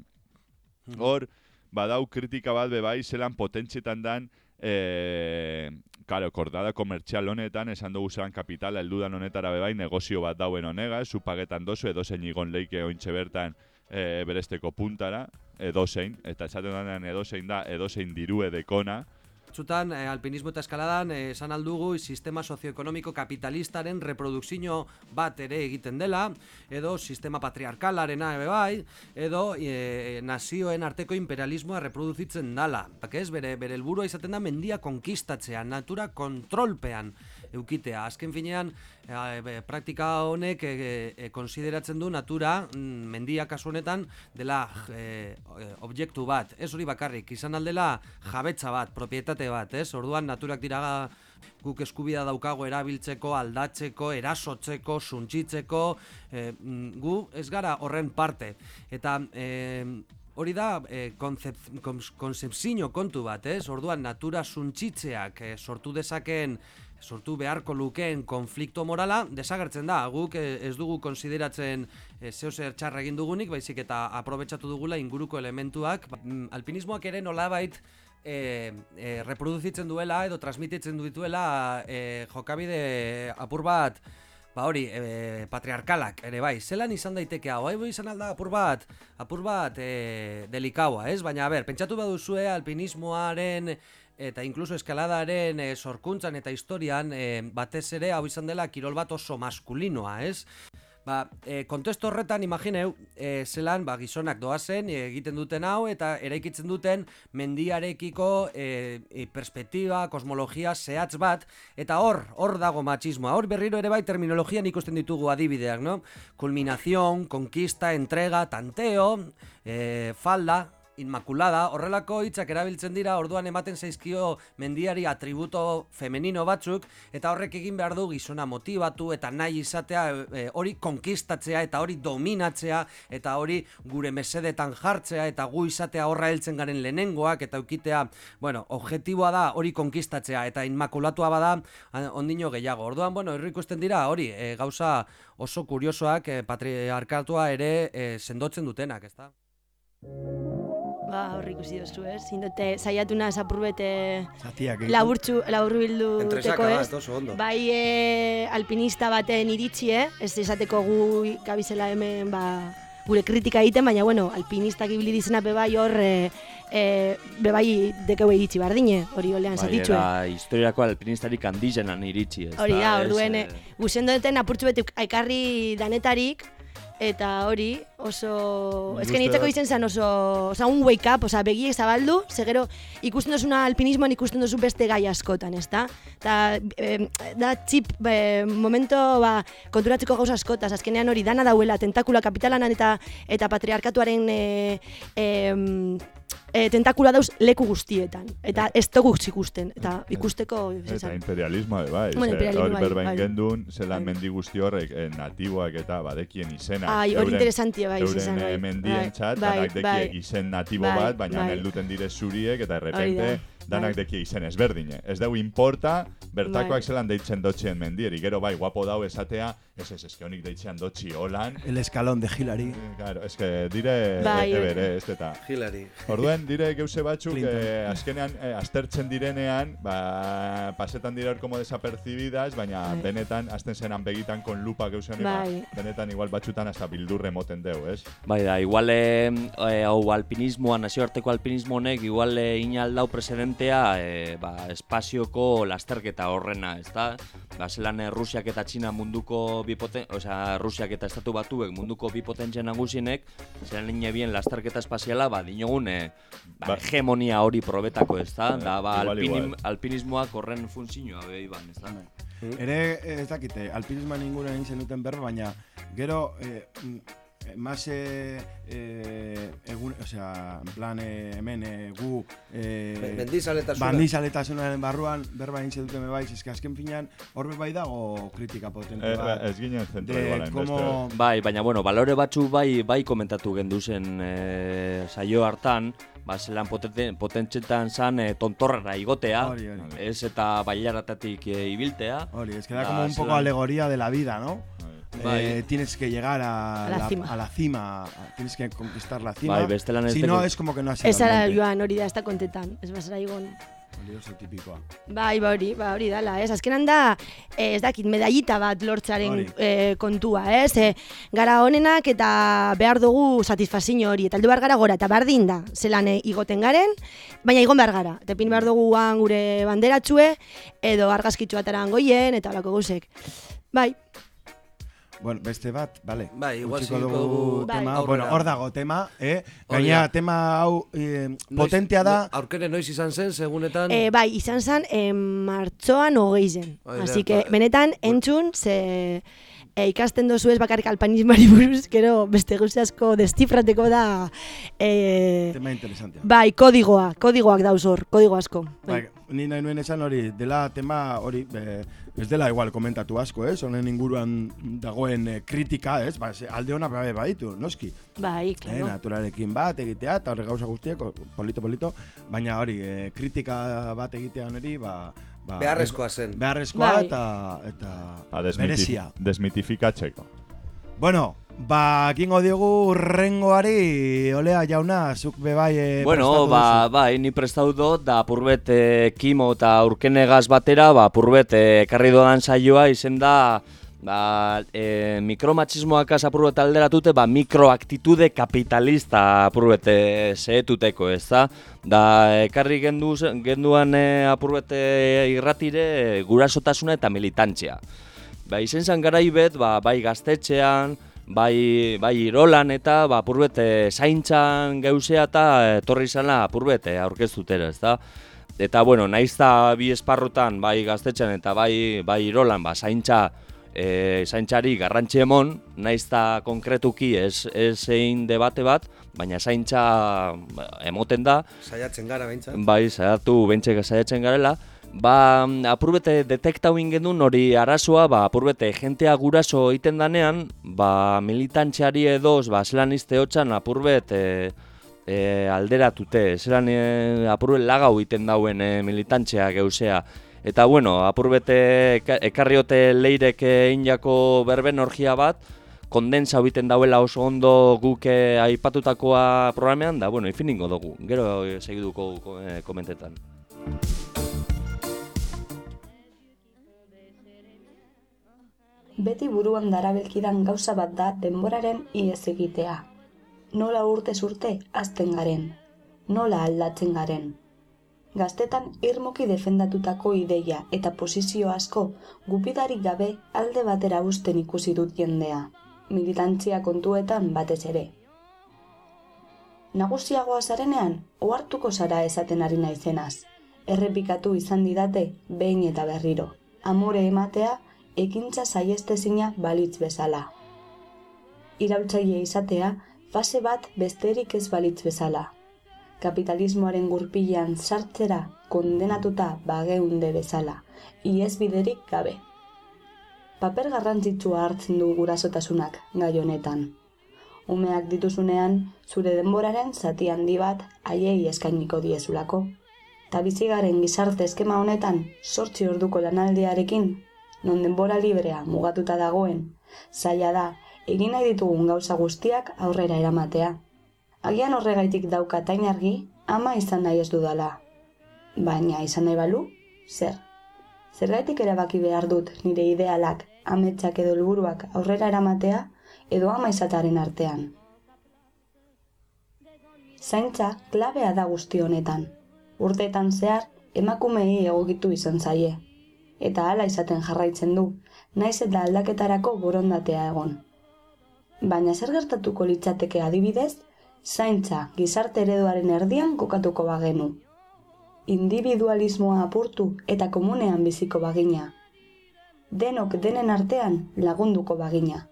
Hor, badau kritika bat bebai zelan potentzietan dan, e, karo, kordada komertzial honetan, esan dugu zelan kapitala heldudan honetara bebai negozio bat dauen honega, zu pagetan dozu, edo zein igon leike ointxe bertan e, beresteko puntara, edozein, eta esaten denean edozein da, edozein dirue dekona, Batzutan, eh, alpinismo eta eskaladan, eh, esan aldugu sistema sozioekonomiko kapitalistaren reprodukzio bat ere egiten dela, edo sistema patriarkalarena ebe bai, edo eh, nazioen arteko imperialismoa reproduzitzen dala. Ez, bere, bere helburua izaten da mendia konkistatzea, natura kontrolpean eukitea. Azken finean, eh, be, praktika honek eh, eh, konsideratzen du natura mm, mendia kasu honetan dela eh, eh, objektu bat. Ez hori bakarrik, izan aldela jabetza bat, propietate bat, ez? Orduan naturak dira guk eskubida daukago erabiltzeko, aldatzeko, erasotzeko, suntxitzeko, eh, mm, gu ez gara horren parte. Eta eh, hori da eh, konzep- kons- konzepzio kontu bat, ez? Orduan natura suntzitzeak eh, sortu dezakeen sortu beharko lukeen konflikto morala desagertzen da. Guk eh, ez dugu konsideratzen eh, zeo txarra egin dugunik, baizik eta aprobetsatu dugula inguruko elementuak. Ba, mm, Alpinismoak ere nolabait e, e, reproduzitzen duela edo transmititzen dituela e, jokabide apur bat Ba hori, e, patriarkalak ere bai, zelan izan daiteke hau, bai izan alda apur bat, apur bat e, delikaua, ez? Baina, a ber, pentsatu baduzue alpinismoaren eta inkluso eskaladaren e, sorkuntzan eta historian e, batez ere hau izan dela kirol bat oso maskulinoa, ez? Ba, e, kontestu horretan imagineu, e, zelan ba, gizonak doazen e, egiten duten hau eta eraikitzen duten mendiarekiko e, e, perspektiba, kosmologia zehatz bat eta hor, hor dago machismoa. Hor berriro ere bai terminologian ikusten ditugu adibideak, no? Culminación, conquista, entrega, tanteo, e, falda, Inmaculada, horrelako hitzak erabiltzen dira orduan ematen zaizkio mendiari atributo femenino batzuk eta horrek egin behar du gizona motibatu eta nahi izatea e, hori konkistatzea eta hori dominatzea eta hori gure mesedetan jartzea eta gu izatea horra heltzen garen lehenengoak eta ukitea, bueno, objektiboa da hori konkistatzea eta inmakulatua bada ondino gehiago. Orduan, bueno, ikusten dira hori e, gauza oso kuriosoak e, patriarkatua ere e, sendotzen dutenak, ezta? Ba, horri ikusi duzu, ez? Zindote, saiatu naz apurbete laburtxu, laburbildu teko, ez? ondo. Bai e, alpinista baten iritzi, eh? Ez esateko gu gabizela hemen, ba, gure kritika egiten, baina, bueno, alpinistak ibili dizena bebai hor, e, e, bebai dekeu iritzi bardine, hori olean Bai, zatitxue. era historiako alpinistarik handizenan iritsi, ez Hori da, orduen, eh, eh, guzenduten apurtxu bete aikarri danetarik, eta hori oso... Ez uste nitzeko dut- izen zen oso... Osa, un wake up, osa, begiek zabaldu, segero ikusten duzuna alpinismoan ikusten duzu beste gai askotan, ezta? Ta, eh, da txip, eh, momento, ba, konturatzeko gauza askotaz, azkenean hori dana dauela, tentakula kapitalanan eta eta patriarkatuaren eh, em, eh, tentakula dauz leku guztietan. Eta ez dugu ikusten, eta ikusteko... Eta esan. imperialismoa ere bai, Bueno, imperialismo hor bai, berbain bai. gendun, zelan Bai. mendi guzti horrek eh, natiboak eta badekien izena. Ai, hori interesantia bai, Euren izan, bai. eh, mendientzat, Bai, danak bai. izen natibo Bai, bat, baina bai. helduten dire zuriek eta errepente da, danak bai. dekie izen ezberdine. Ez dugu importa, bertakoak Bai. zelan deitzen dotxien mendieri. Gero bai, guapo dau esatea, ez ez, eske honik deitzean dotxi holan. El escalón de Hillary. Eh, Claro, eske dire Bai, e, ebere, ez eta. Hillary. Orduen dire geuse batzuk eh, azkenean eh, aztertzen direnean, ba, pasetan dira hor como desapercibidas, baina Bai. benetan azten zenan begitan kon lupa geuse honi, ba, Bai. benetan igual batzutan hasta bildurre moten deu, ez? Bai da, igual eh, eh, hau alpinismoa, nazioarteko alpinismo honek, igual eh, inaldau presidentea eh, ba, espazioko lasterketa horrena, ez da? Ba, zelan eh, Rusiak eta Txina munduko bipoten, osea, Rusiak eta Estatu Batuek munduko bipotentzia nagusienek, zelan line bien lasterketa espaziala, ba, dinogun, eh, ba, Ba- hegemonia hori probetako, ez da? Eh, Da, ba, alpinim, igual. alpinismoak horren funtzioa behi ban, ez da? Ere, eh, ez dakite, alpinismoan inguruan egin zenuten berba, baina gero, eh, eh, más eh, eh, egun, o sea, en plan, eh, hemen eh, gu... Eh, Mendizaletasuna. Bandizaletasunaren barruan berba egin zenuten bai, eske azken finean hor be bai dago kritika potente bat. ez ginen zentro hainbeste. como- Bai, baina bueno, balore batzu bai bai komentatu genduzen e, saio hartan, ba zelan potente, potentxetan zan e, tontorrera igotea, Hori, hori. ez eta bailaratatik e, ibiltea. Hori, es que da Ba, como un poco zelan- alegoría de la vida, ¿no? Bai. Eh, tienes que llegar a, A la cima. a la cima, tienes que conquistar la cima. Bai, si no, es como que no has Ez ara monte. joan hori da, ez da kontetan, ez bazara igon. Hori oso tipikoa. Bai, ba hori, ba hori dala, ez? Azkenan da, eh, ez dakit, medallita bat lortzaren eh, kontua, ez? Eh, gara honenak eta behar dugu satisfazio hori, eta aldu behar gara gora, eta bardin da, zelan eh, igoten garen, baina igon behar gara. Eta pin behar dugu gure banderatxue, edo argazkitxu ataran goien, eta olako guzek. Bai, Bueno, beste bat, bale. Bai, igual dugu dugu tema. Bai. Bueno, hor dago tema, eh? Gaina tema hau eh, potentea da. Aurkene noiz izan zen, segunetan... eh, bai, izan zen, eh, martxoan hogei zen. Así que, ba- benetan, entzun, ze... E, ikasten dozu ez bakarrik alpanismari buruz, gero beste guzti asko destifrateko da e, Tema interesantea. bai, kodigoa, kodigoak dauz hor, kodigo asko. Bai, ni nahi nuen esan hori, dela tema hori, be, ez dela igual komentatu asko, ez? Honen inguruan dagoen eh, kritika, ez? Ba, alde hona bai baditu, noski. Bai, Eh, claro. naturarekin bat egitea, eta horre gauza guztiak, polito-polito, baina hori, eh, kritika bat egitean hori, ba... ba Beharrezkoa zen. Beharrezkoa Bai. eta, eta A desmiti- berezia. desmitifikatzeko. Bueno, ba, kingo diogu rengoari, olea jauna, zuk bebai eh, Bueno, ba, bai, ni prestatu dut, da apurbet e, kimo eta urkenegaz batera, ba, apurbet e, ekarri dodan saioa izen da, ba, e, mikromachismoak apurbet alderatute, ba, mikroaktitude kapitalista apurbet e, zehetuteko, ez da? Da, ekarri gendu, genduan e, apurbet e, irratire e, gurasotasuna eta militantzia. Ba, izen zan garai bet, ba, bai gaztetxean, bai, bai irolan eta ba, apurbet e, zaintzan geusea eta etorri izana apurbet e, aurkeztutera, ez da? Eta, bueno, naiz da bi esparrutan, bai gaztetxean eta bai, bai irolan, ba, zaintza, e, zaintzari garrantzi emon, naiz da konkretuki ez, ez egin debate bat, baina zaintza ba, emoten da, Saiatzen gara, behintzat. Bai, saiatu bentsak saiatzen garela. Ba, apurbete detektau genuen hori arazoa, ba, apurbete jentea guraso egiten danean, ba, militantziari edoz, ba, zelan izte hotxan apurbet e, e, alderatute, zelan e, apurbet lagau egiten dauen e, militantzia geusea. Eta bueno, apurbete eka- ekarriote leirek egin jako berben orgia bat, kondensa egiten dauela oso ondo guk eh, aipatutakoa programean, da, bueno, ifiningo dugu, gero segiduko ko- komentetan. Beti buruan darabilkidan gauza bat da denboraren iez egitea. Nola urte urte azten garen, nola aldatzen garen. Gaztetan irmoki defendatutako ideia eta posizio asko gupidarik gabe alde batera usten ikusi dut jendea, militantzia kontuetan batez ere. Nagusiagoa zarenean, ohartuko zara esaten ari naizenaz. Errepikatu izan didate behin eta berriro. Amore ematea ekintza saiestezina balitz bezala. Iraultzaile izatea fase bat besterik ez balitz bezala. Kapitalismoaren gurpilean sartzera kondenatuta bageunde bezala, iez biderik gabe. Paper garrantzitsua hartzen du gurasotasunak gai honetan. Umeak dituzunean, zure denboraren zati handi bat haiei eskainiko diezulako. Ta bizigaren gizarte eskema honetan, sortzi orduko lanaldiarekin, non denbora librea mugatuta dagoen, zaila da, egin nahi ditugun gauza guztiak aurrera eramatea. Agian horregaitik dauka tain argi, ama izan nahi ez dudala. Baina izan nahi balu, zer? Zergaitik erabaki behar dut nire idealak, ametsak edo helburuak aurrera eramatea, edo ama izataren artean. Zaintza klabea da guzti honetan. Urteetan zehar, emakumei egokitu izan zaie. Eta hala izaten jarraitzen du, naiz eta aldaketarako borondatea egon. Baina zer gertatuko litzateke adibidez, zaintza gizarte ereduaren erdian kokatuko bagenu. Individualismoa apurtu eta komunean biziko bagina. Denok denen artean lagunduko bagina.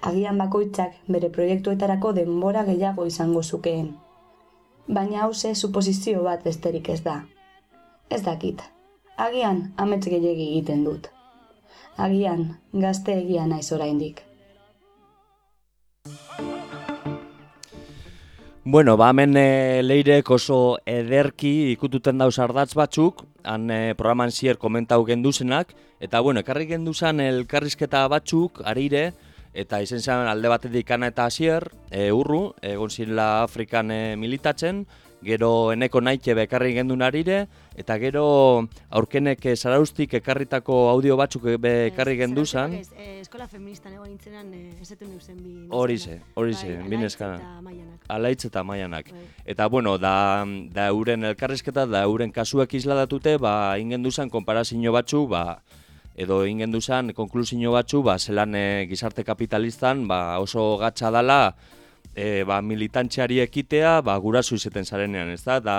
Agian bakoitzak bere proiektuetarako denbora gehiago izango zukeen. Baina hause suposizio bat besterik ez da. Ez dakit, agian amets gehiegi egiten dut. Agian gazte egia naiz oraindik. Bueno, ba hemen e, leirek oso ederki ikututen dauz ardatz batzuk, han e, programan zier komentau genduzenak, eta bueno, ekarri genduzan elkarrizketa batzuk, arire, eta izen zen alde batetik ana eta hasier, e, urru, egon zirela Afrikan e, militatzen, gero eneko naike bekarri gendun arire, eta gero aurkenek eh, zaraustik ekarritako audio batzuk eh, bekarri genduzan. Ez, eh, eskola feministan egon nintzenan, eh, duzen bi Horize, horize, Bai, bi neskana. Alaitz eta maianak. Bai. Eta bueno, da, da euren elkarrizketa, da euren kasuek isladatute, ba, ingen duzan konparazio batzu, ba, edo ingen duzan konklusio batzu, ba, zelan eh, gizarte kapitalistan, ba, oso gatza dala, e, ba, militantziari ekitea, ba, gurasu izeten zarenean, ez da? Da,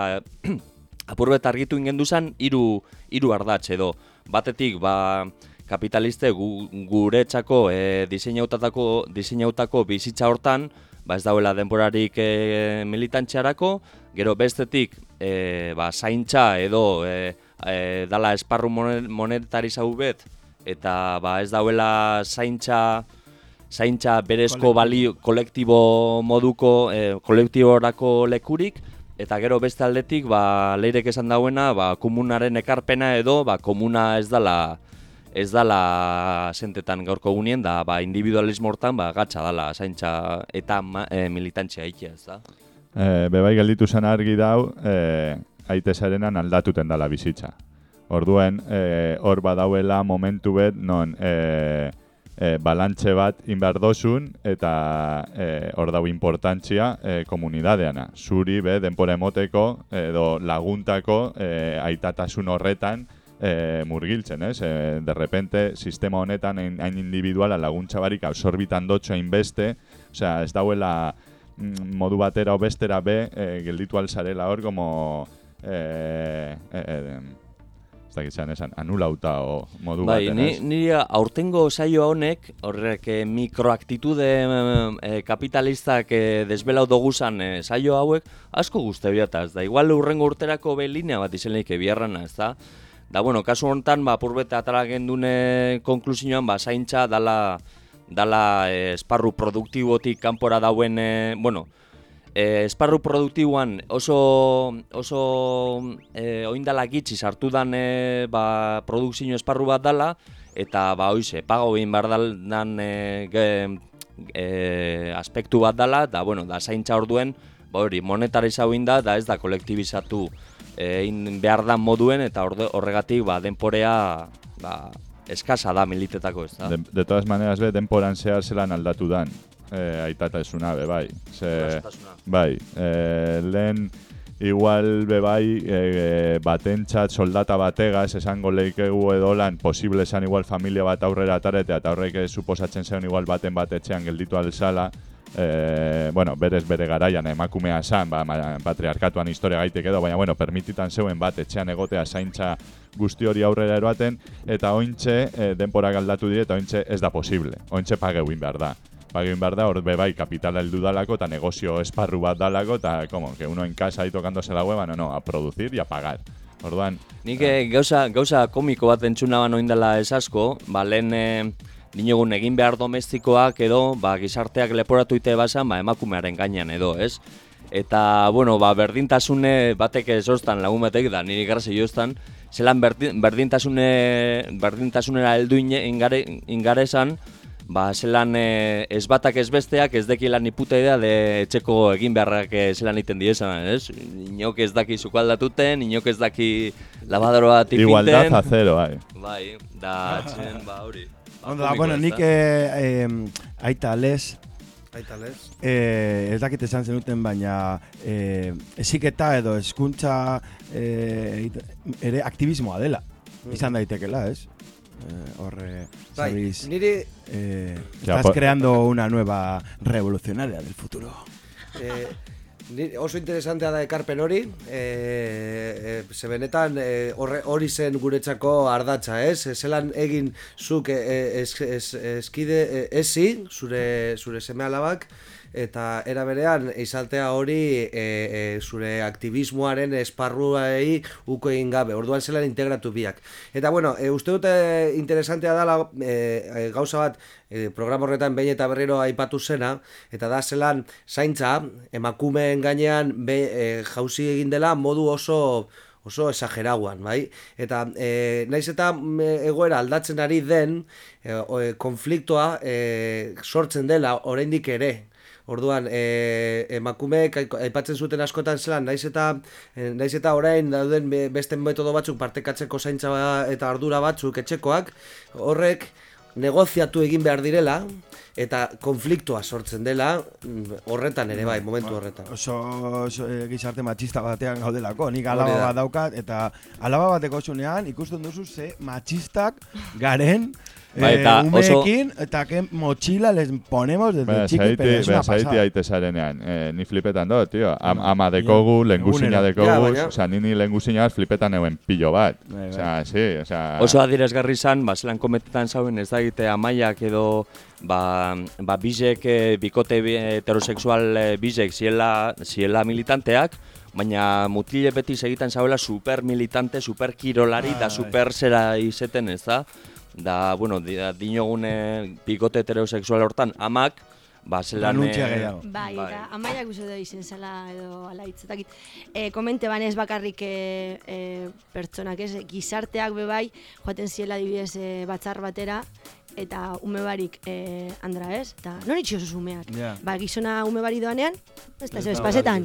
apurbet argitu ingen duzan, hiru hiru ardatz edo. Batetik, ba, kapitaliste gu, guretzako e, diseinautatako, diseinatutako bizitza hortan, ba ez dauela denborarik e, militantziarako, gero bestetik e, ba, zaintza edo e, e, dala esparru monet- monetarizau bet, eta ba, ez dauela zaintza zaintza berezko balio kolektibo moduko e, kolektiborako lekurik eta gero beste aldetik ba leirek esan dauena ba komunaren ekarpena edo ba komuna ez dala ez dala sentetan gaurko gunien da ba individualismo hortan ba gatza dala zaintza eta ma, e, militantzia ikia, ez da. E, bebai gelditu zen argi dau, e, aite zarenan aldatuten dala bizitza. Orduen, e, hor badauela momentu bet, non e, e, balantxe bat inbar dozun, eta e, hor dau importantzia e, komunidadeana. Zuri, be, denpora emoteko, edo laguntako e, aitatasun horretan, e, murgiltzen, ez? E, de repente, sistema honetan hain, individuala laguntza barik absorbitan dotxo hainbeste, osea, ez dauela mm, modu batera o bestera be, e, gelditu alzarela hor, como... E, e, e, dakit zean esan, anulauta o modu Bai, baten, ni, ez? ni aurtengo saio honek, horrek eh, mikroaktitude eh, kapitalistak eh, desbelau doguzan eh, saio hauek, asko guzti biataz, da igual urrengo urterako be linea bat izeneik biarrana, ez da? Da, bueno, kasu honetan, ba, purbete atara gendune konklusioan, ba, zaintza dala, dala eh, esparru produktibotik kanpora dauen, eh, bueno, eh, esparru produktiboan oso, oso eh, oindala gitxi sartu dan eh, ba, produkzio esparru bat dala, eta ba, oize, pago egin behar dan eh, ge, eh, aspektu bat dala, da, bueno, da zaintza orduen, ba, hori, monetarizau da, da ez da kolektibizatu eh, egin behar dan moduen, eta horregatik, ba, denporea, ba, eskasa da militetako, ez da? De, de todas maneras, be, denporan zehar zelan aldatu dan. E, aitatasuna, be, bai. Ze, bai, e, lehen igual be bai e, batentzat soldata bategaz esango leikegu edo lan posible esan igual familia bat aurrera ataretea eta horrek eh, suposatzen zeon igual baten bat etxean gelditu alzala e, bueno, berez bere garaian emakumea esan, ba, patriarkatuan historia gaitek edo, baina bueno, permititan zeuen bat etxean egotea zaintza guzti hori aurrera eroaten, eta ointxe e, denpora galdatu dire, eta ointxe ez da posible. Ointxe pageuin behar da. Pageuin behar da, hor bai, kapitala heldu dalako, eta negozio esparru bat dalako, eta, como, que uno en casa ahí tocándose la hueva, no, no, a producir y a pagar. Orduan, Nik eh, gauza, gauza komiko bat entzuna ban oindela ez asko, ba, lehen eh, dinogun egin behar domestikoak edo, ba, gizarteak leporatu ite basan, ba, emakumearen gainean edo, ez? Eta, bueno, ba, berdintasune batek ez oztan lagun batek, da niri garra joztan, zelan berdin, berdintasune, berdintasunera heldu ine- ingare, ingarezan, ba, zelan eh, ez batak ez besteak ez dekilan ni puta idea de etxeko egin beharrak eh, zelan iten diezan, ez? Inok ez daki sukaldatuten, inok ez daki labadoroa tipinten. igualdad a cero, bai. Bai, da atzen, ba, hori. Ba, Ondo da, bueno, nik eh, em, aita les, Aita lez. eh, ez dakit esan zenuten, baina eh, eziketa edo eskuntza eh, ere aktivismoa dela. Izan daitekela, ez? Eh, Horre, Bai, sabiz, niri eh, Ya, estás po- creando una nueva revolucionaria del futuro. Eh, ni- oso interesantea da ekarpen hori, eh, eh, ze benetan eh, horre- hori zen guretzako ardatza, ez? Eh, Zelan egin zuk eh, es, es, eskide eh, ezi, zure, zure seme alabak, eta era berean izaltea hori e, e, zure aktivismoaren esparruai uko egin gabe, orduan zelan integratu biak. Eta bueno, e, uste dute interesantea dela e, e, gauza bat e, programa horretan behin eta berriro aipatu zena, eta da zelan zaintza emakumeen gainean be, e, jauzi egin dela modu oso oso esagerauan, bai? Eta e, naiz eta egoera aldatzen ari den, e, e, konfliktoa e, sortzen dela oraindik ere. Orduan, e, emakumeek aipatzen zuten askotan zelan, naiz eta e, naiz eta orain dauden be- beste metodo batzuk partekatzeko zaintza ba- eta ardura batzuk etxekoak, horrek negoziatu egin behar direla eta konfliktoa sortzen dela mm, horretan ere bai, momentu horretan. Oso, oso eh, gizarte matxista batean gaudelako. Nik alaba bat daukat, eta alaba bateko zunean ikusten duzu ze matxistak garen Bai, eh, eta oso- umeekin, eta que mochila les ponemos desde Baina, txiki, pero es una zaiti pasada. aite zarenean, eh, ni flipetan do, tio. Am, ama dekogu, egunero. dekogu, Ja, baina- osea, ni ni lengusina bat flipetan euen pillo bat. Bai, bai. Osea, sí, osea... Oso adierazgarri izan, ba, zelan kometetan zauen ez da egite amaiak edo ba, ba bizek, eh, bikote bi- heterosexual eh, bizek ziela, ziela militanteak, baina mutile beti segitan zauela super militante, super kirolari da Bai. super zera izeten ez da. Da, bueno, di- da, dinogune bikote heterosexual hortan amak, ba, zelan... Renuntzia eh, gehiago. Bai, eta amaiak uste da izen zela edo ala hitzetakit. E, komente banez bakarrik e, e, pertsonak ez, gizarteak bebai, joaten ziela adibidez e, batzar batera, eta ume barik e, andra ez, eta non itxiozu umeak. Ja. Ba, gizona ume bari doanean, ez da Ez da ja.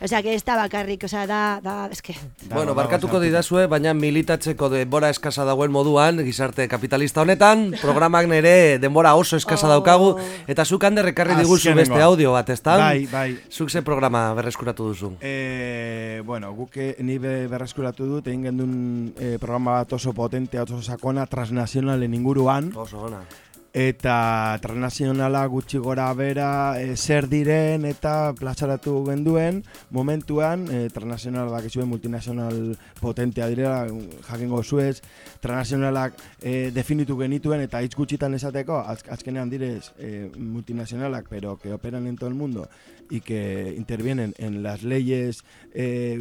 Osea, que ez da bakarrik, osea, da, da, eske... Bueno, barkatuko didazue, baina militatzeko denbora eskasa dagoen moduan, gizarte kapitalista honetan, programak nere denbora oso eskasa daukagu, eta zuk hande rekarri diguzu beste audio bat, ezta? Bai, bai. Zuk ze programa berreskuratu duzu? Eh, bueno, guk eh, ni be, berreskuratu dut, egin gendun eh, programa bat oso potentea, oso sakona, transnazionalen inguruan. Oso ona. Eta transnazionala gutxi gora bera eh, zer diren eta plazaratu genduen momentuan eh, transnazional bakizuen multinazional potentea direla jakingo zuez transnazionalak eh, definitu genituen eta hitz gutxitan esateko az, azkenean direz eh, multinazionalak pero que operan en todo el mundo y que intervienen en las leyes eh,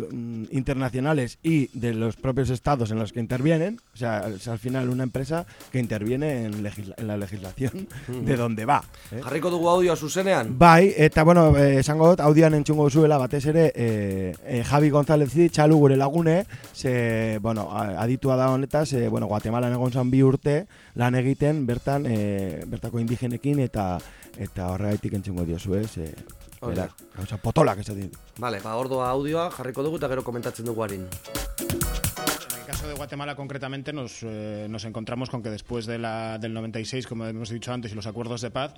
internacionales y de los propios estados en los que intervienen. O sea, es al final una empresa que interviene en, legisla- en la legislación de donde va. eh. Jarriko dugu audioa zuzenean? Bai, eta bueno, eh, esango dut, audioan entzungo zuela batez ere eh, eh, Javi González txalu gure lagune, ze, bueno, a- aditua da honetaz, eh, bueno, Guatemalan egon zan bi urte lan egiten bertan, eh, bertako indigenekin eta eta horregaitik entzungo diozu, ez? Eh, Da. gauza potolak esaten ditu. Vale, ba, ordoa audioa jarriko dugu eta gero komentatzen dugu harin. En el caso de Guatemala concretamente nos, eh, nos encontramos con que después de la, del 96, como hemos dicho antes, y los acuerdos de paz,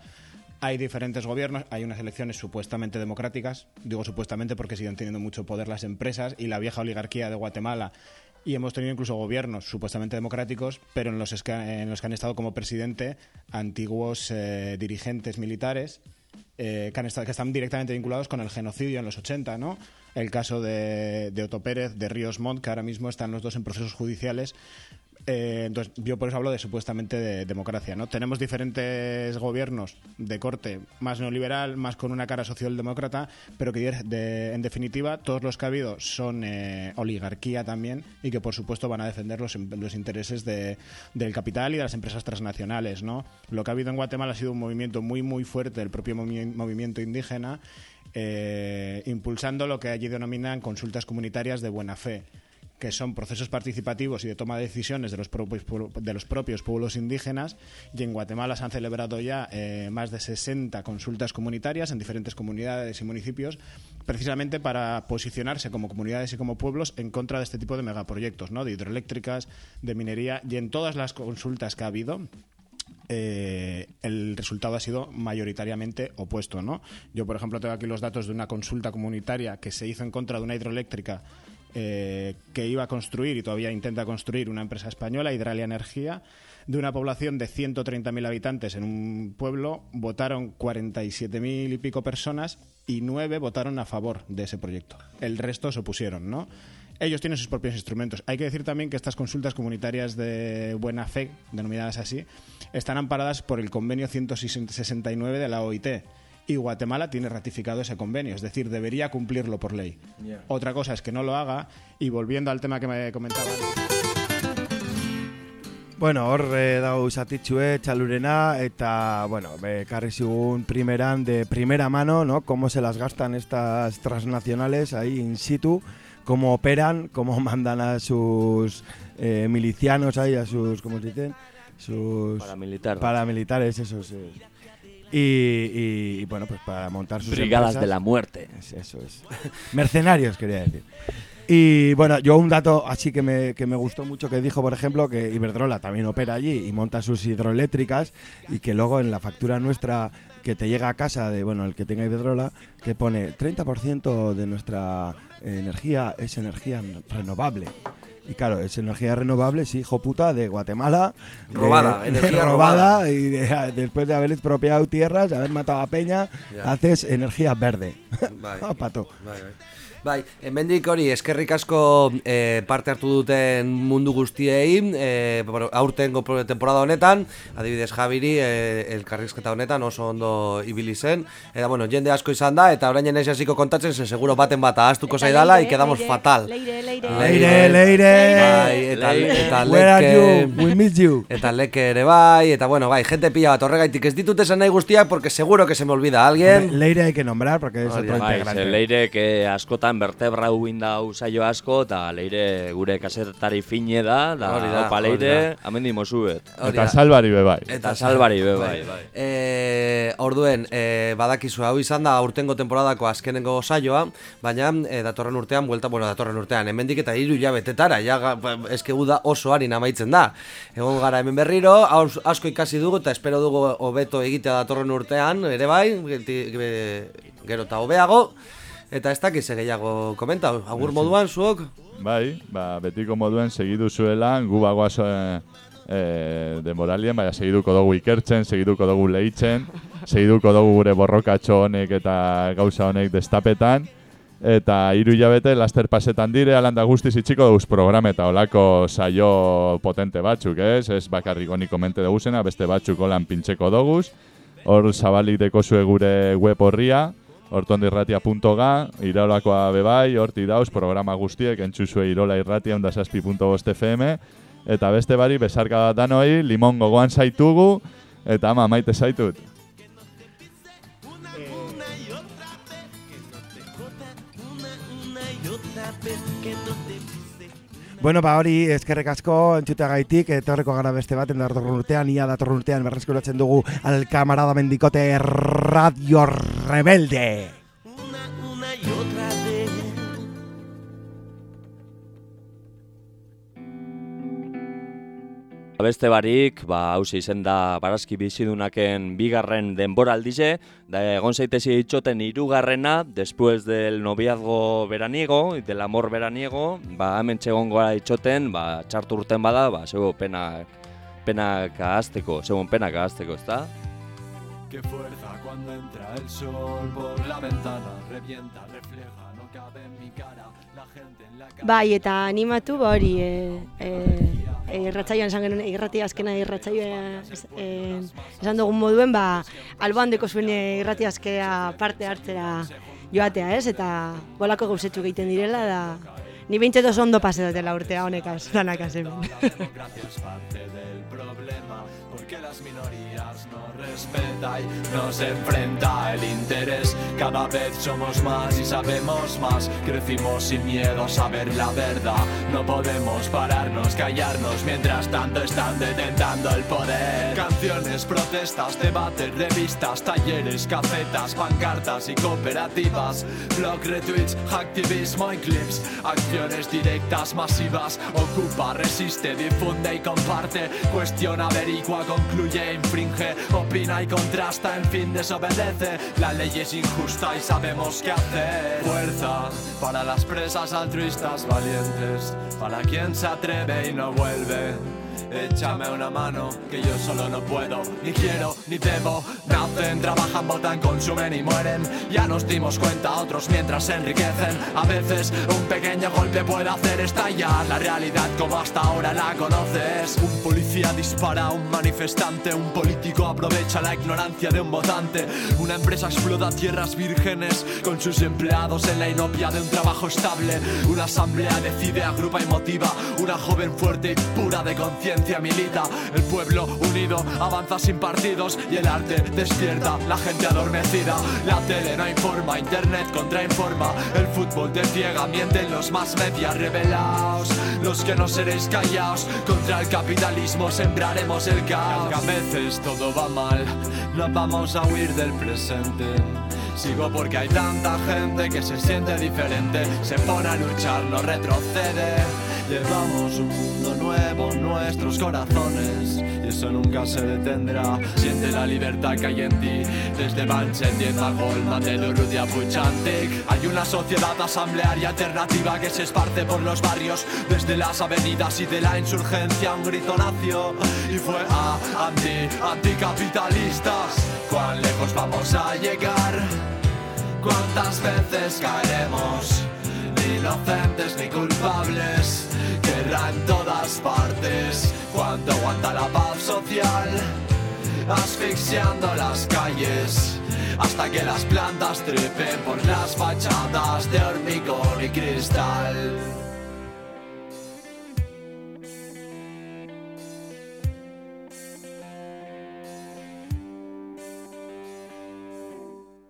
hay diferentes gobiernos, hay unas elecciones supuestamente democráticas, digo supuestamente porque siguen teniendo mucho poder las empresas y la vieja oligarquía de Guatemala y hemos tenido incluso gobiernos supuestamente democráticos, pero en los, en los que han estado como presidente antiguos eh, dirigentes militares eh, que, estado- que están directamente vinculados con el genocidio en los 80, ¿no? El caso de, de Otto Pérez, de Ríos Montt, que ahora mismo están los dos en procesos judiciales. Eh, entonces, yo por eso hablo de supuestamente de democracia, ¿no? Tenemos diferentes gobiernos de corte más neoliberal, más con una cara socialdemócrata, pero que en definitiva todos los que ha habido son eh, oligarquía también y que por supuesto van a defender los, los intereses de- del capital y de las empresas transnacionales, ¿no? Lo que ha habido en Guatemala ha sido un movimiento muy muy fuerte del propio movi- movimiento indígena, eh, impulsando lo que allí denominan consultas comunitarias de buena fe que son procesos participativos y de toma de decisiones de los propios, pueblos indígenas y en Guatemala se han celebrado ya eh, más de 60 consultas comunitarias en diferentes comunidades y municipios precisamente para posicionarse como comunidades y como pueblos en contra de este tipo de megaproyectos, ¿no? de hidroeléctricas, de minería y en todas las consultas que ha habido eh, el resultado ha sido mayoritariamente opuesto. ¿no? Yo, por ejemplo, tengo aquí los datos de una consulta comunitaria que se hizo en contra de una hidroeléctrica eh, que iba a construir y todavía intenta construir una empresa española, Hidralia Energía, de una población de 130.000 habitantes en un pueblo, votaron 47.000 y pico personas y nueve votaron a favor de ese proyecto. El resto se opusieron, ¿no? Ellos tienen sus propios instrumentos. Hay que decir también que estas consultas comunitarias de buena fe, denominadas así, están amparadas por el convenio 169 de la OIT. Y Guatemala tiene ratificado ese convenio, es decir, debería cumplirlo por ley. Yeah. Otra cosa es que no lo haga. Y volviendo al tema que me comentaba Bueno, hor eh, dago txalurena eta, bueno, ekarri zigun primeran de primera mano, ¿no? Cómo se las gastan estas transnacionales ahí in situ, cómo operan, cómo mandan a sus eh, milicianos ahí, a sus, ¿cómo se dicen? Sus... Paramilitar. Paramilitares, esos. eh. Y, y, bueno, pues para montar sus Brigadas empresas. de la muerte. Es- Eso es. Mercenarios, quería decir. Y bueno, yo un dato así que me, que me gustó mucho que dijo, por ejemplo, que Iberdrola también opera allí y monta sus hidroeléctricas y que luego en la factura nuestra que te llega a casa de, bueno, el que tenga Iberdrola, que pone 30% de nuestra energía es energía renovable. Y claro, es energía renovable, sí, hijo puta, de Guatemala. de- Robada, energía robada. robada. Y de- después de haber expropiado tierras, haber matado a Peña, Ya. haces energía verde. Ah, pato. Bai, bai. Bai, hemendik hori eskerrik asko eh, parte hartu duten mundu guztiei bueno, aurtengo temporada honetan, adibidez Javiri eh, elkarrizketa honetan oso ondo ibili zen, eta bueno, jende asko izan da, eta orain ez hasiko kontatzen, ze seguro baten bat ahaztuko zaidala, y quedamos fatal. Leire, leire. Leire, leire. Bai, eta, eta Where are leke... you? We miss you. Eta leke ere bai, eta bueno, bai, gente pila bat horregaitik ez ditut esan nahi guztiak, porque seguro que se me olvida alguien. Leire hay que nombrar porque es otro. Bai, integrante. ze leirek eh, askotan vertebra uin da usaio asko, eta leire gure kasetari fine da, da, Hori da, opa leire, amendi mozuet. Eta salbari be bai. Eta salbari be bai, bai. E, orduen, e, badakizu hau izan da aurtengo temporadako azkenengo saioa, baina e, datorren urtean, buelta, bueno, datorren urtean, hemendik eta hiru jabetetara, ja, ba, eskegu da oso harin amaitzen da. Egon gara hemen berriro, asko ikasi dugu eta espero dugu hobeto egitea datorren urtean, ere bai, gero eta hobeago, eta ez dakiz gehiago komenta, agur moduan zuok? Bai, ba, betiko moduen segidu zuela, gu bagoaz e, e, denboralien, baina segiduko dugu ikertzen, segiduko dugu lehitzen, segiduko dugu gure borrokatxo honek eta gauza honek destapetan, eta hiru hilabete laster pasetan dire, alanda guztiz itxiko dugu programa eta olako saio potente batzuk, ez? Ez bakarrik honi komente dugu zena, beste batzuk holan pintxeko doguz, hor zabalik dekozue gure web horria, hortondirratia.ga, iraolakoa bebai, horti dauz, programa guztiek, entzuzue irola irratia, FM, eta beste bari, besarka danoi, limon gogoan zaitugu, eta ama maite zaitut. Bueno, ba hori eskerrek asko entzuteagaitik etorreko gara beste bat datorren urtean, ia datorren urtean berreskuratzen dugu al camarada mendikote Radio Rebelde. Beste barik, ba, hause izen da barazki bizidunaken bigarren denboraldize, da egon zaitezi itxoten hirugarrena después del noviazgo veraniego, del amor veraniego, ba, hemen txegon gara itxoten, ba, txartu urten bada, ba, zego penak, penak ahazteko, segun penak ahazteko, ezta? Qué fuerza cuando entra el sol por la ventana, revienta, refleja, no cabe en mi cara, la gente en la calle. Bai, eta animatu, ba hori, e, e, e, irratsaioan esan genuen, irrati azkena irratsaioa e, esan dugun moduen, ba, alboan deko zuen irrati azkea parte hartzera joatea, ez? Eta bolako gauzetxu egiten direla, da ni behintzat oso ondo pasetatela urtea honekaz, danakaz hemen. Porque las minorías no respeta y nos enfrenta el interés. Cada vez somos más y sabemos más, crecimos sin miedo a saber la verdad. No podemos pararnos, callarnos, mientras tanto están detentando el poder. Canciones, protestas, debates, revistas, talleres, cafetas, pancartas y cooperativas. Blog, retweets, activismo y clips. Acciones directas, masivas. Ocupa, resiste, difunde y comparte. Cuestiona, averigua, concluye, infringe. Opina y contrasta, en fin, desobedece. La ley es injusta y sabemos qué hacer. Fuerza para las presas altruistas valientes. Para quien se atreve y no vuelve. Échame una mano, que yo solo no puedo, ni quiero, ni debo. Nacen, trabajan, votan, consumen y mueren. Ya nos dimos cuenta, otros mientras se enriquecen. A veces un pequeño golpe puede hacer estallar la realidad como hasta ahora la conoces. Un policía dispara a un manifestante, un político aprovecha la ignorancia de un votante. Una empresa explota tierras vírgenes con sus empleados en la inopia de un trabajo estable. Una asamblea decide, agrupa y motiva. Una joven fuerte y pura de conciencia milita. El pueblo unido avanza sin partidos y el arte despierta la gente adormecida. La tele no informa, internet contrainforma. El fútbol te ciega, mienten los más medias revelaos. Los que no seréis callaos, contra el capitalismo sembraremos el caos. A veces todo va mal, no vamos a huir del presente. Sigo porque hay tanta gente que se siente diferente, se pone a luchar, no retrocede. Llevamos un mundo nuevo en nuestros corazones y eso nunca se detendrá. Siente la libertad que hay en ti, desde Banchen, Dieza, Goldman, de Durrutia, Puchantic. Hay una sociedad asamblearia alternativa que se esparce por los barrios, desde las avenidas y de la insurgencia. Un grito nació y fue a anti, anticapitalistas. ¿Cuán lejos vamos a llegar? ¿Cuántas veces caeremos? Inocentes ni culpables, guerra en todas partes. ¿Cuánto aguanta la paz social? Asfixiando las calles, hasta que las plantas trepen por las fachadas de hormigón y cristal.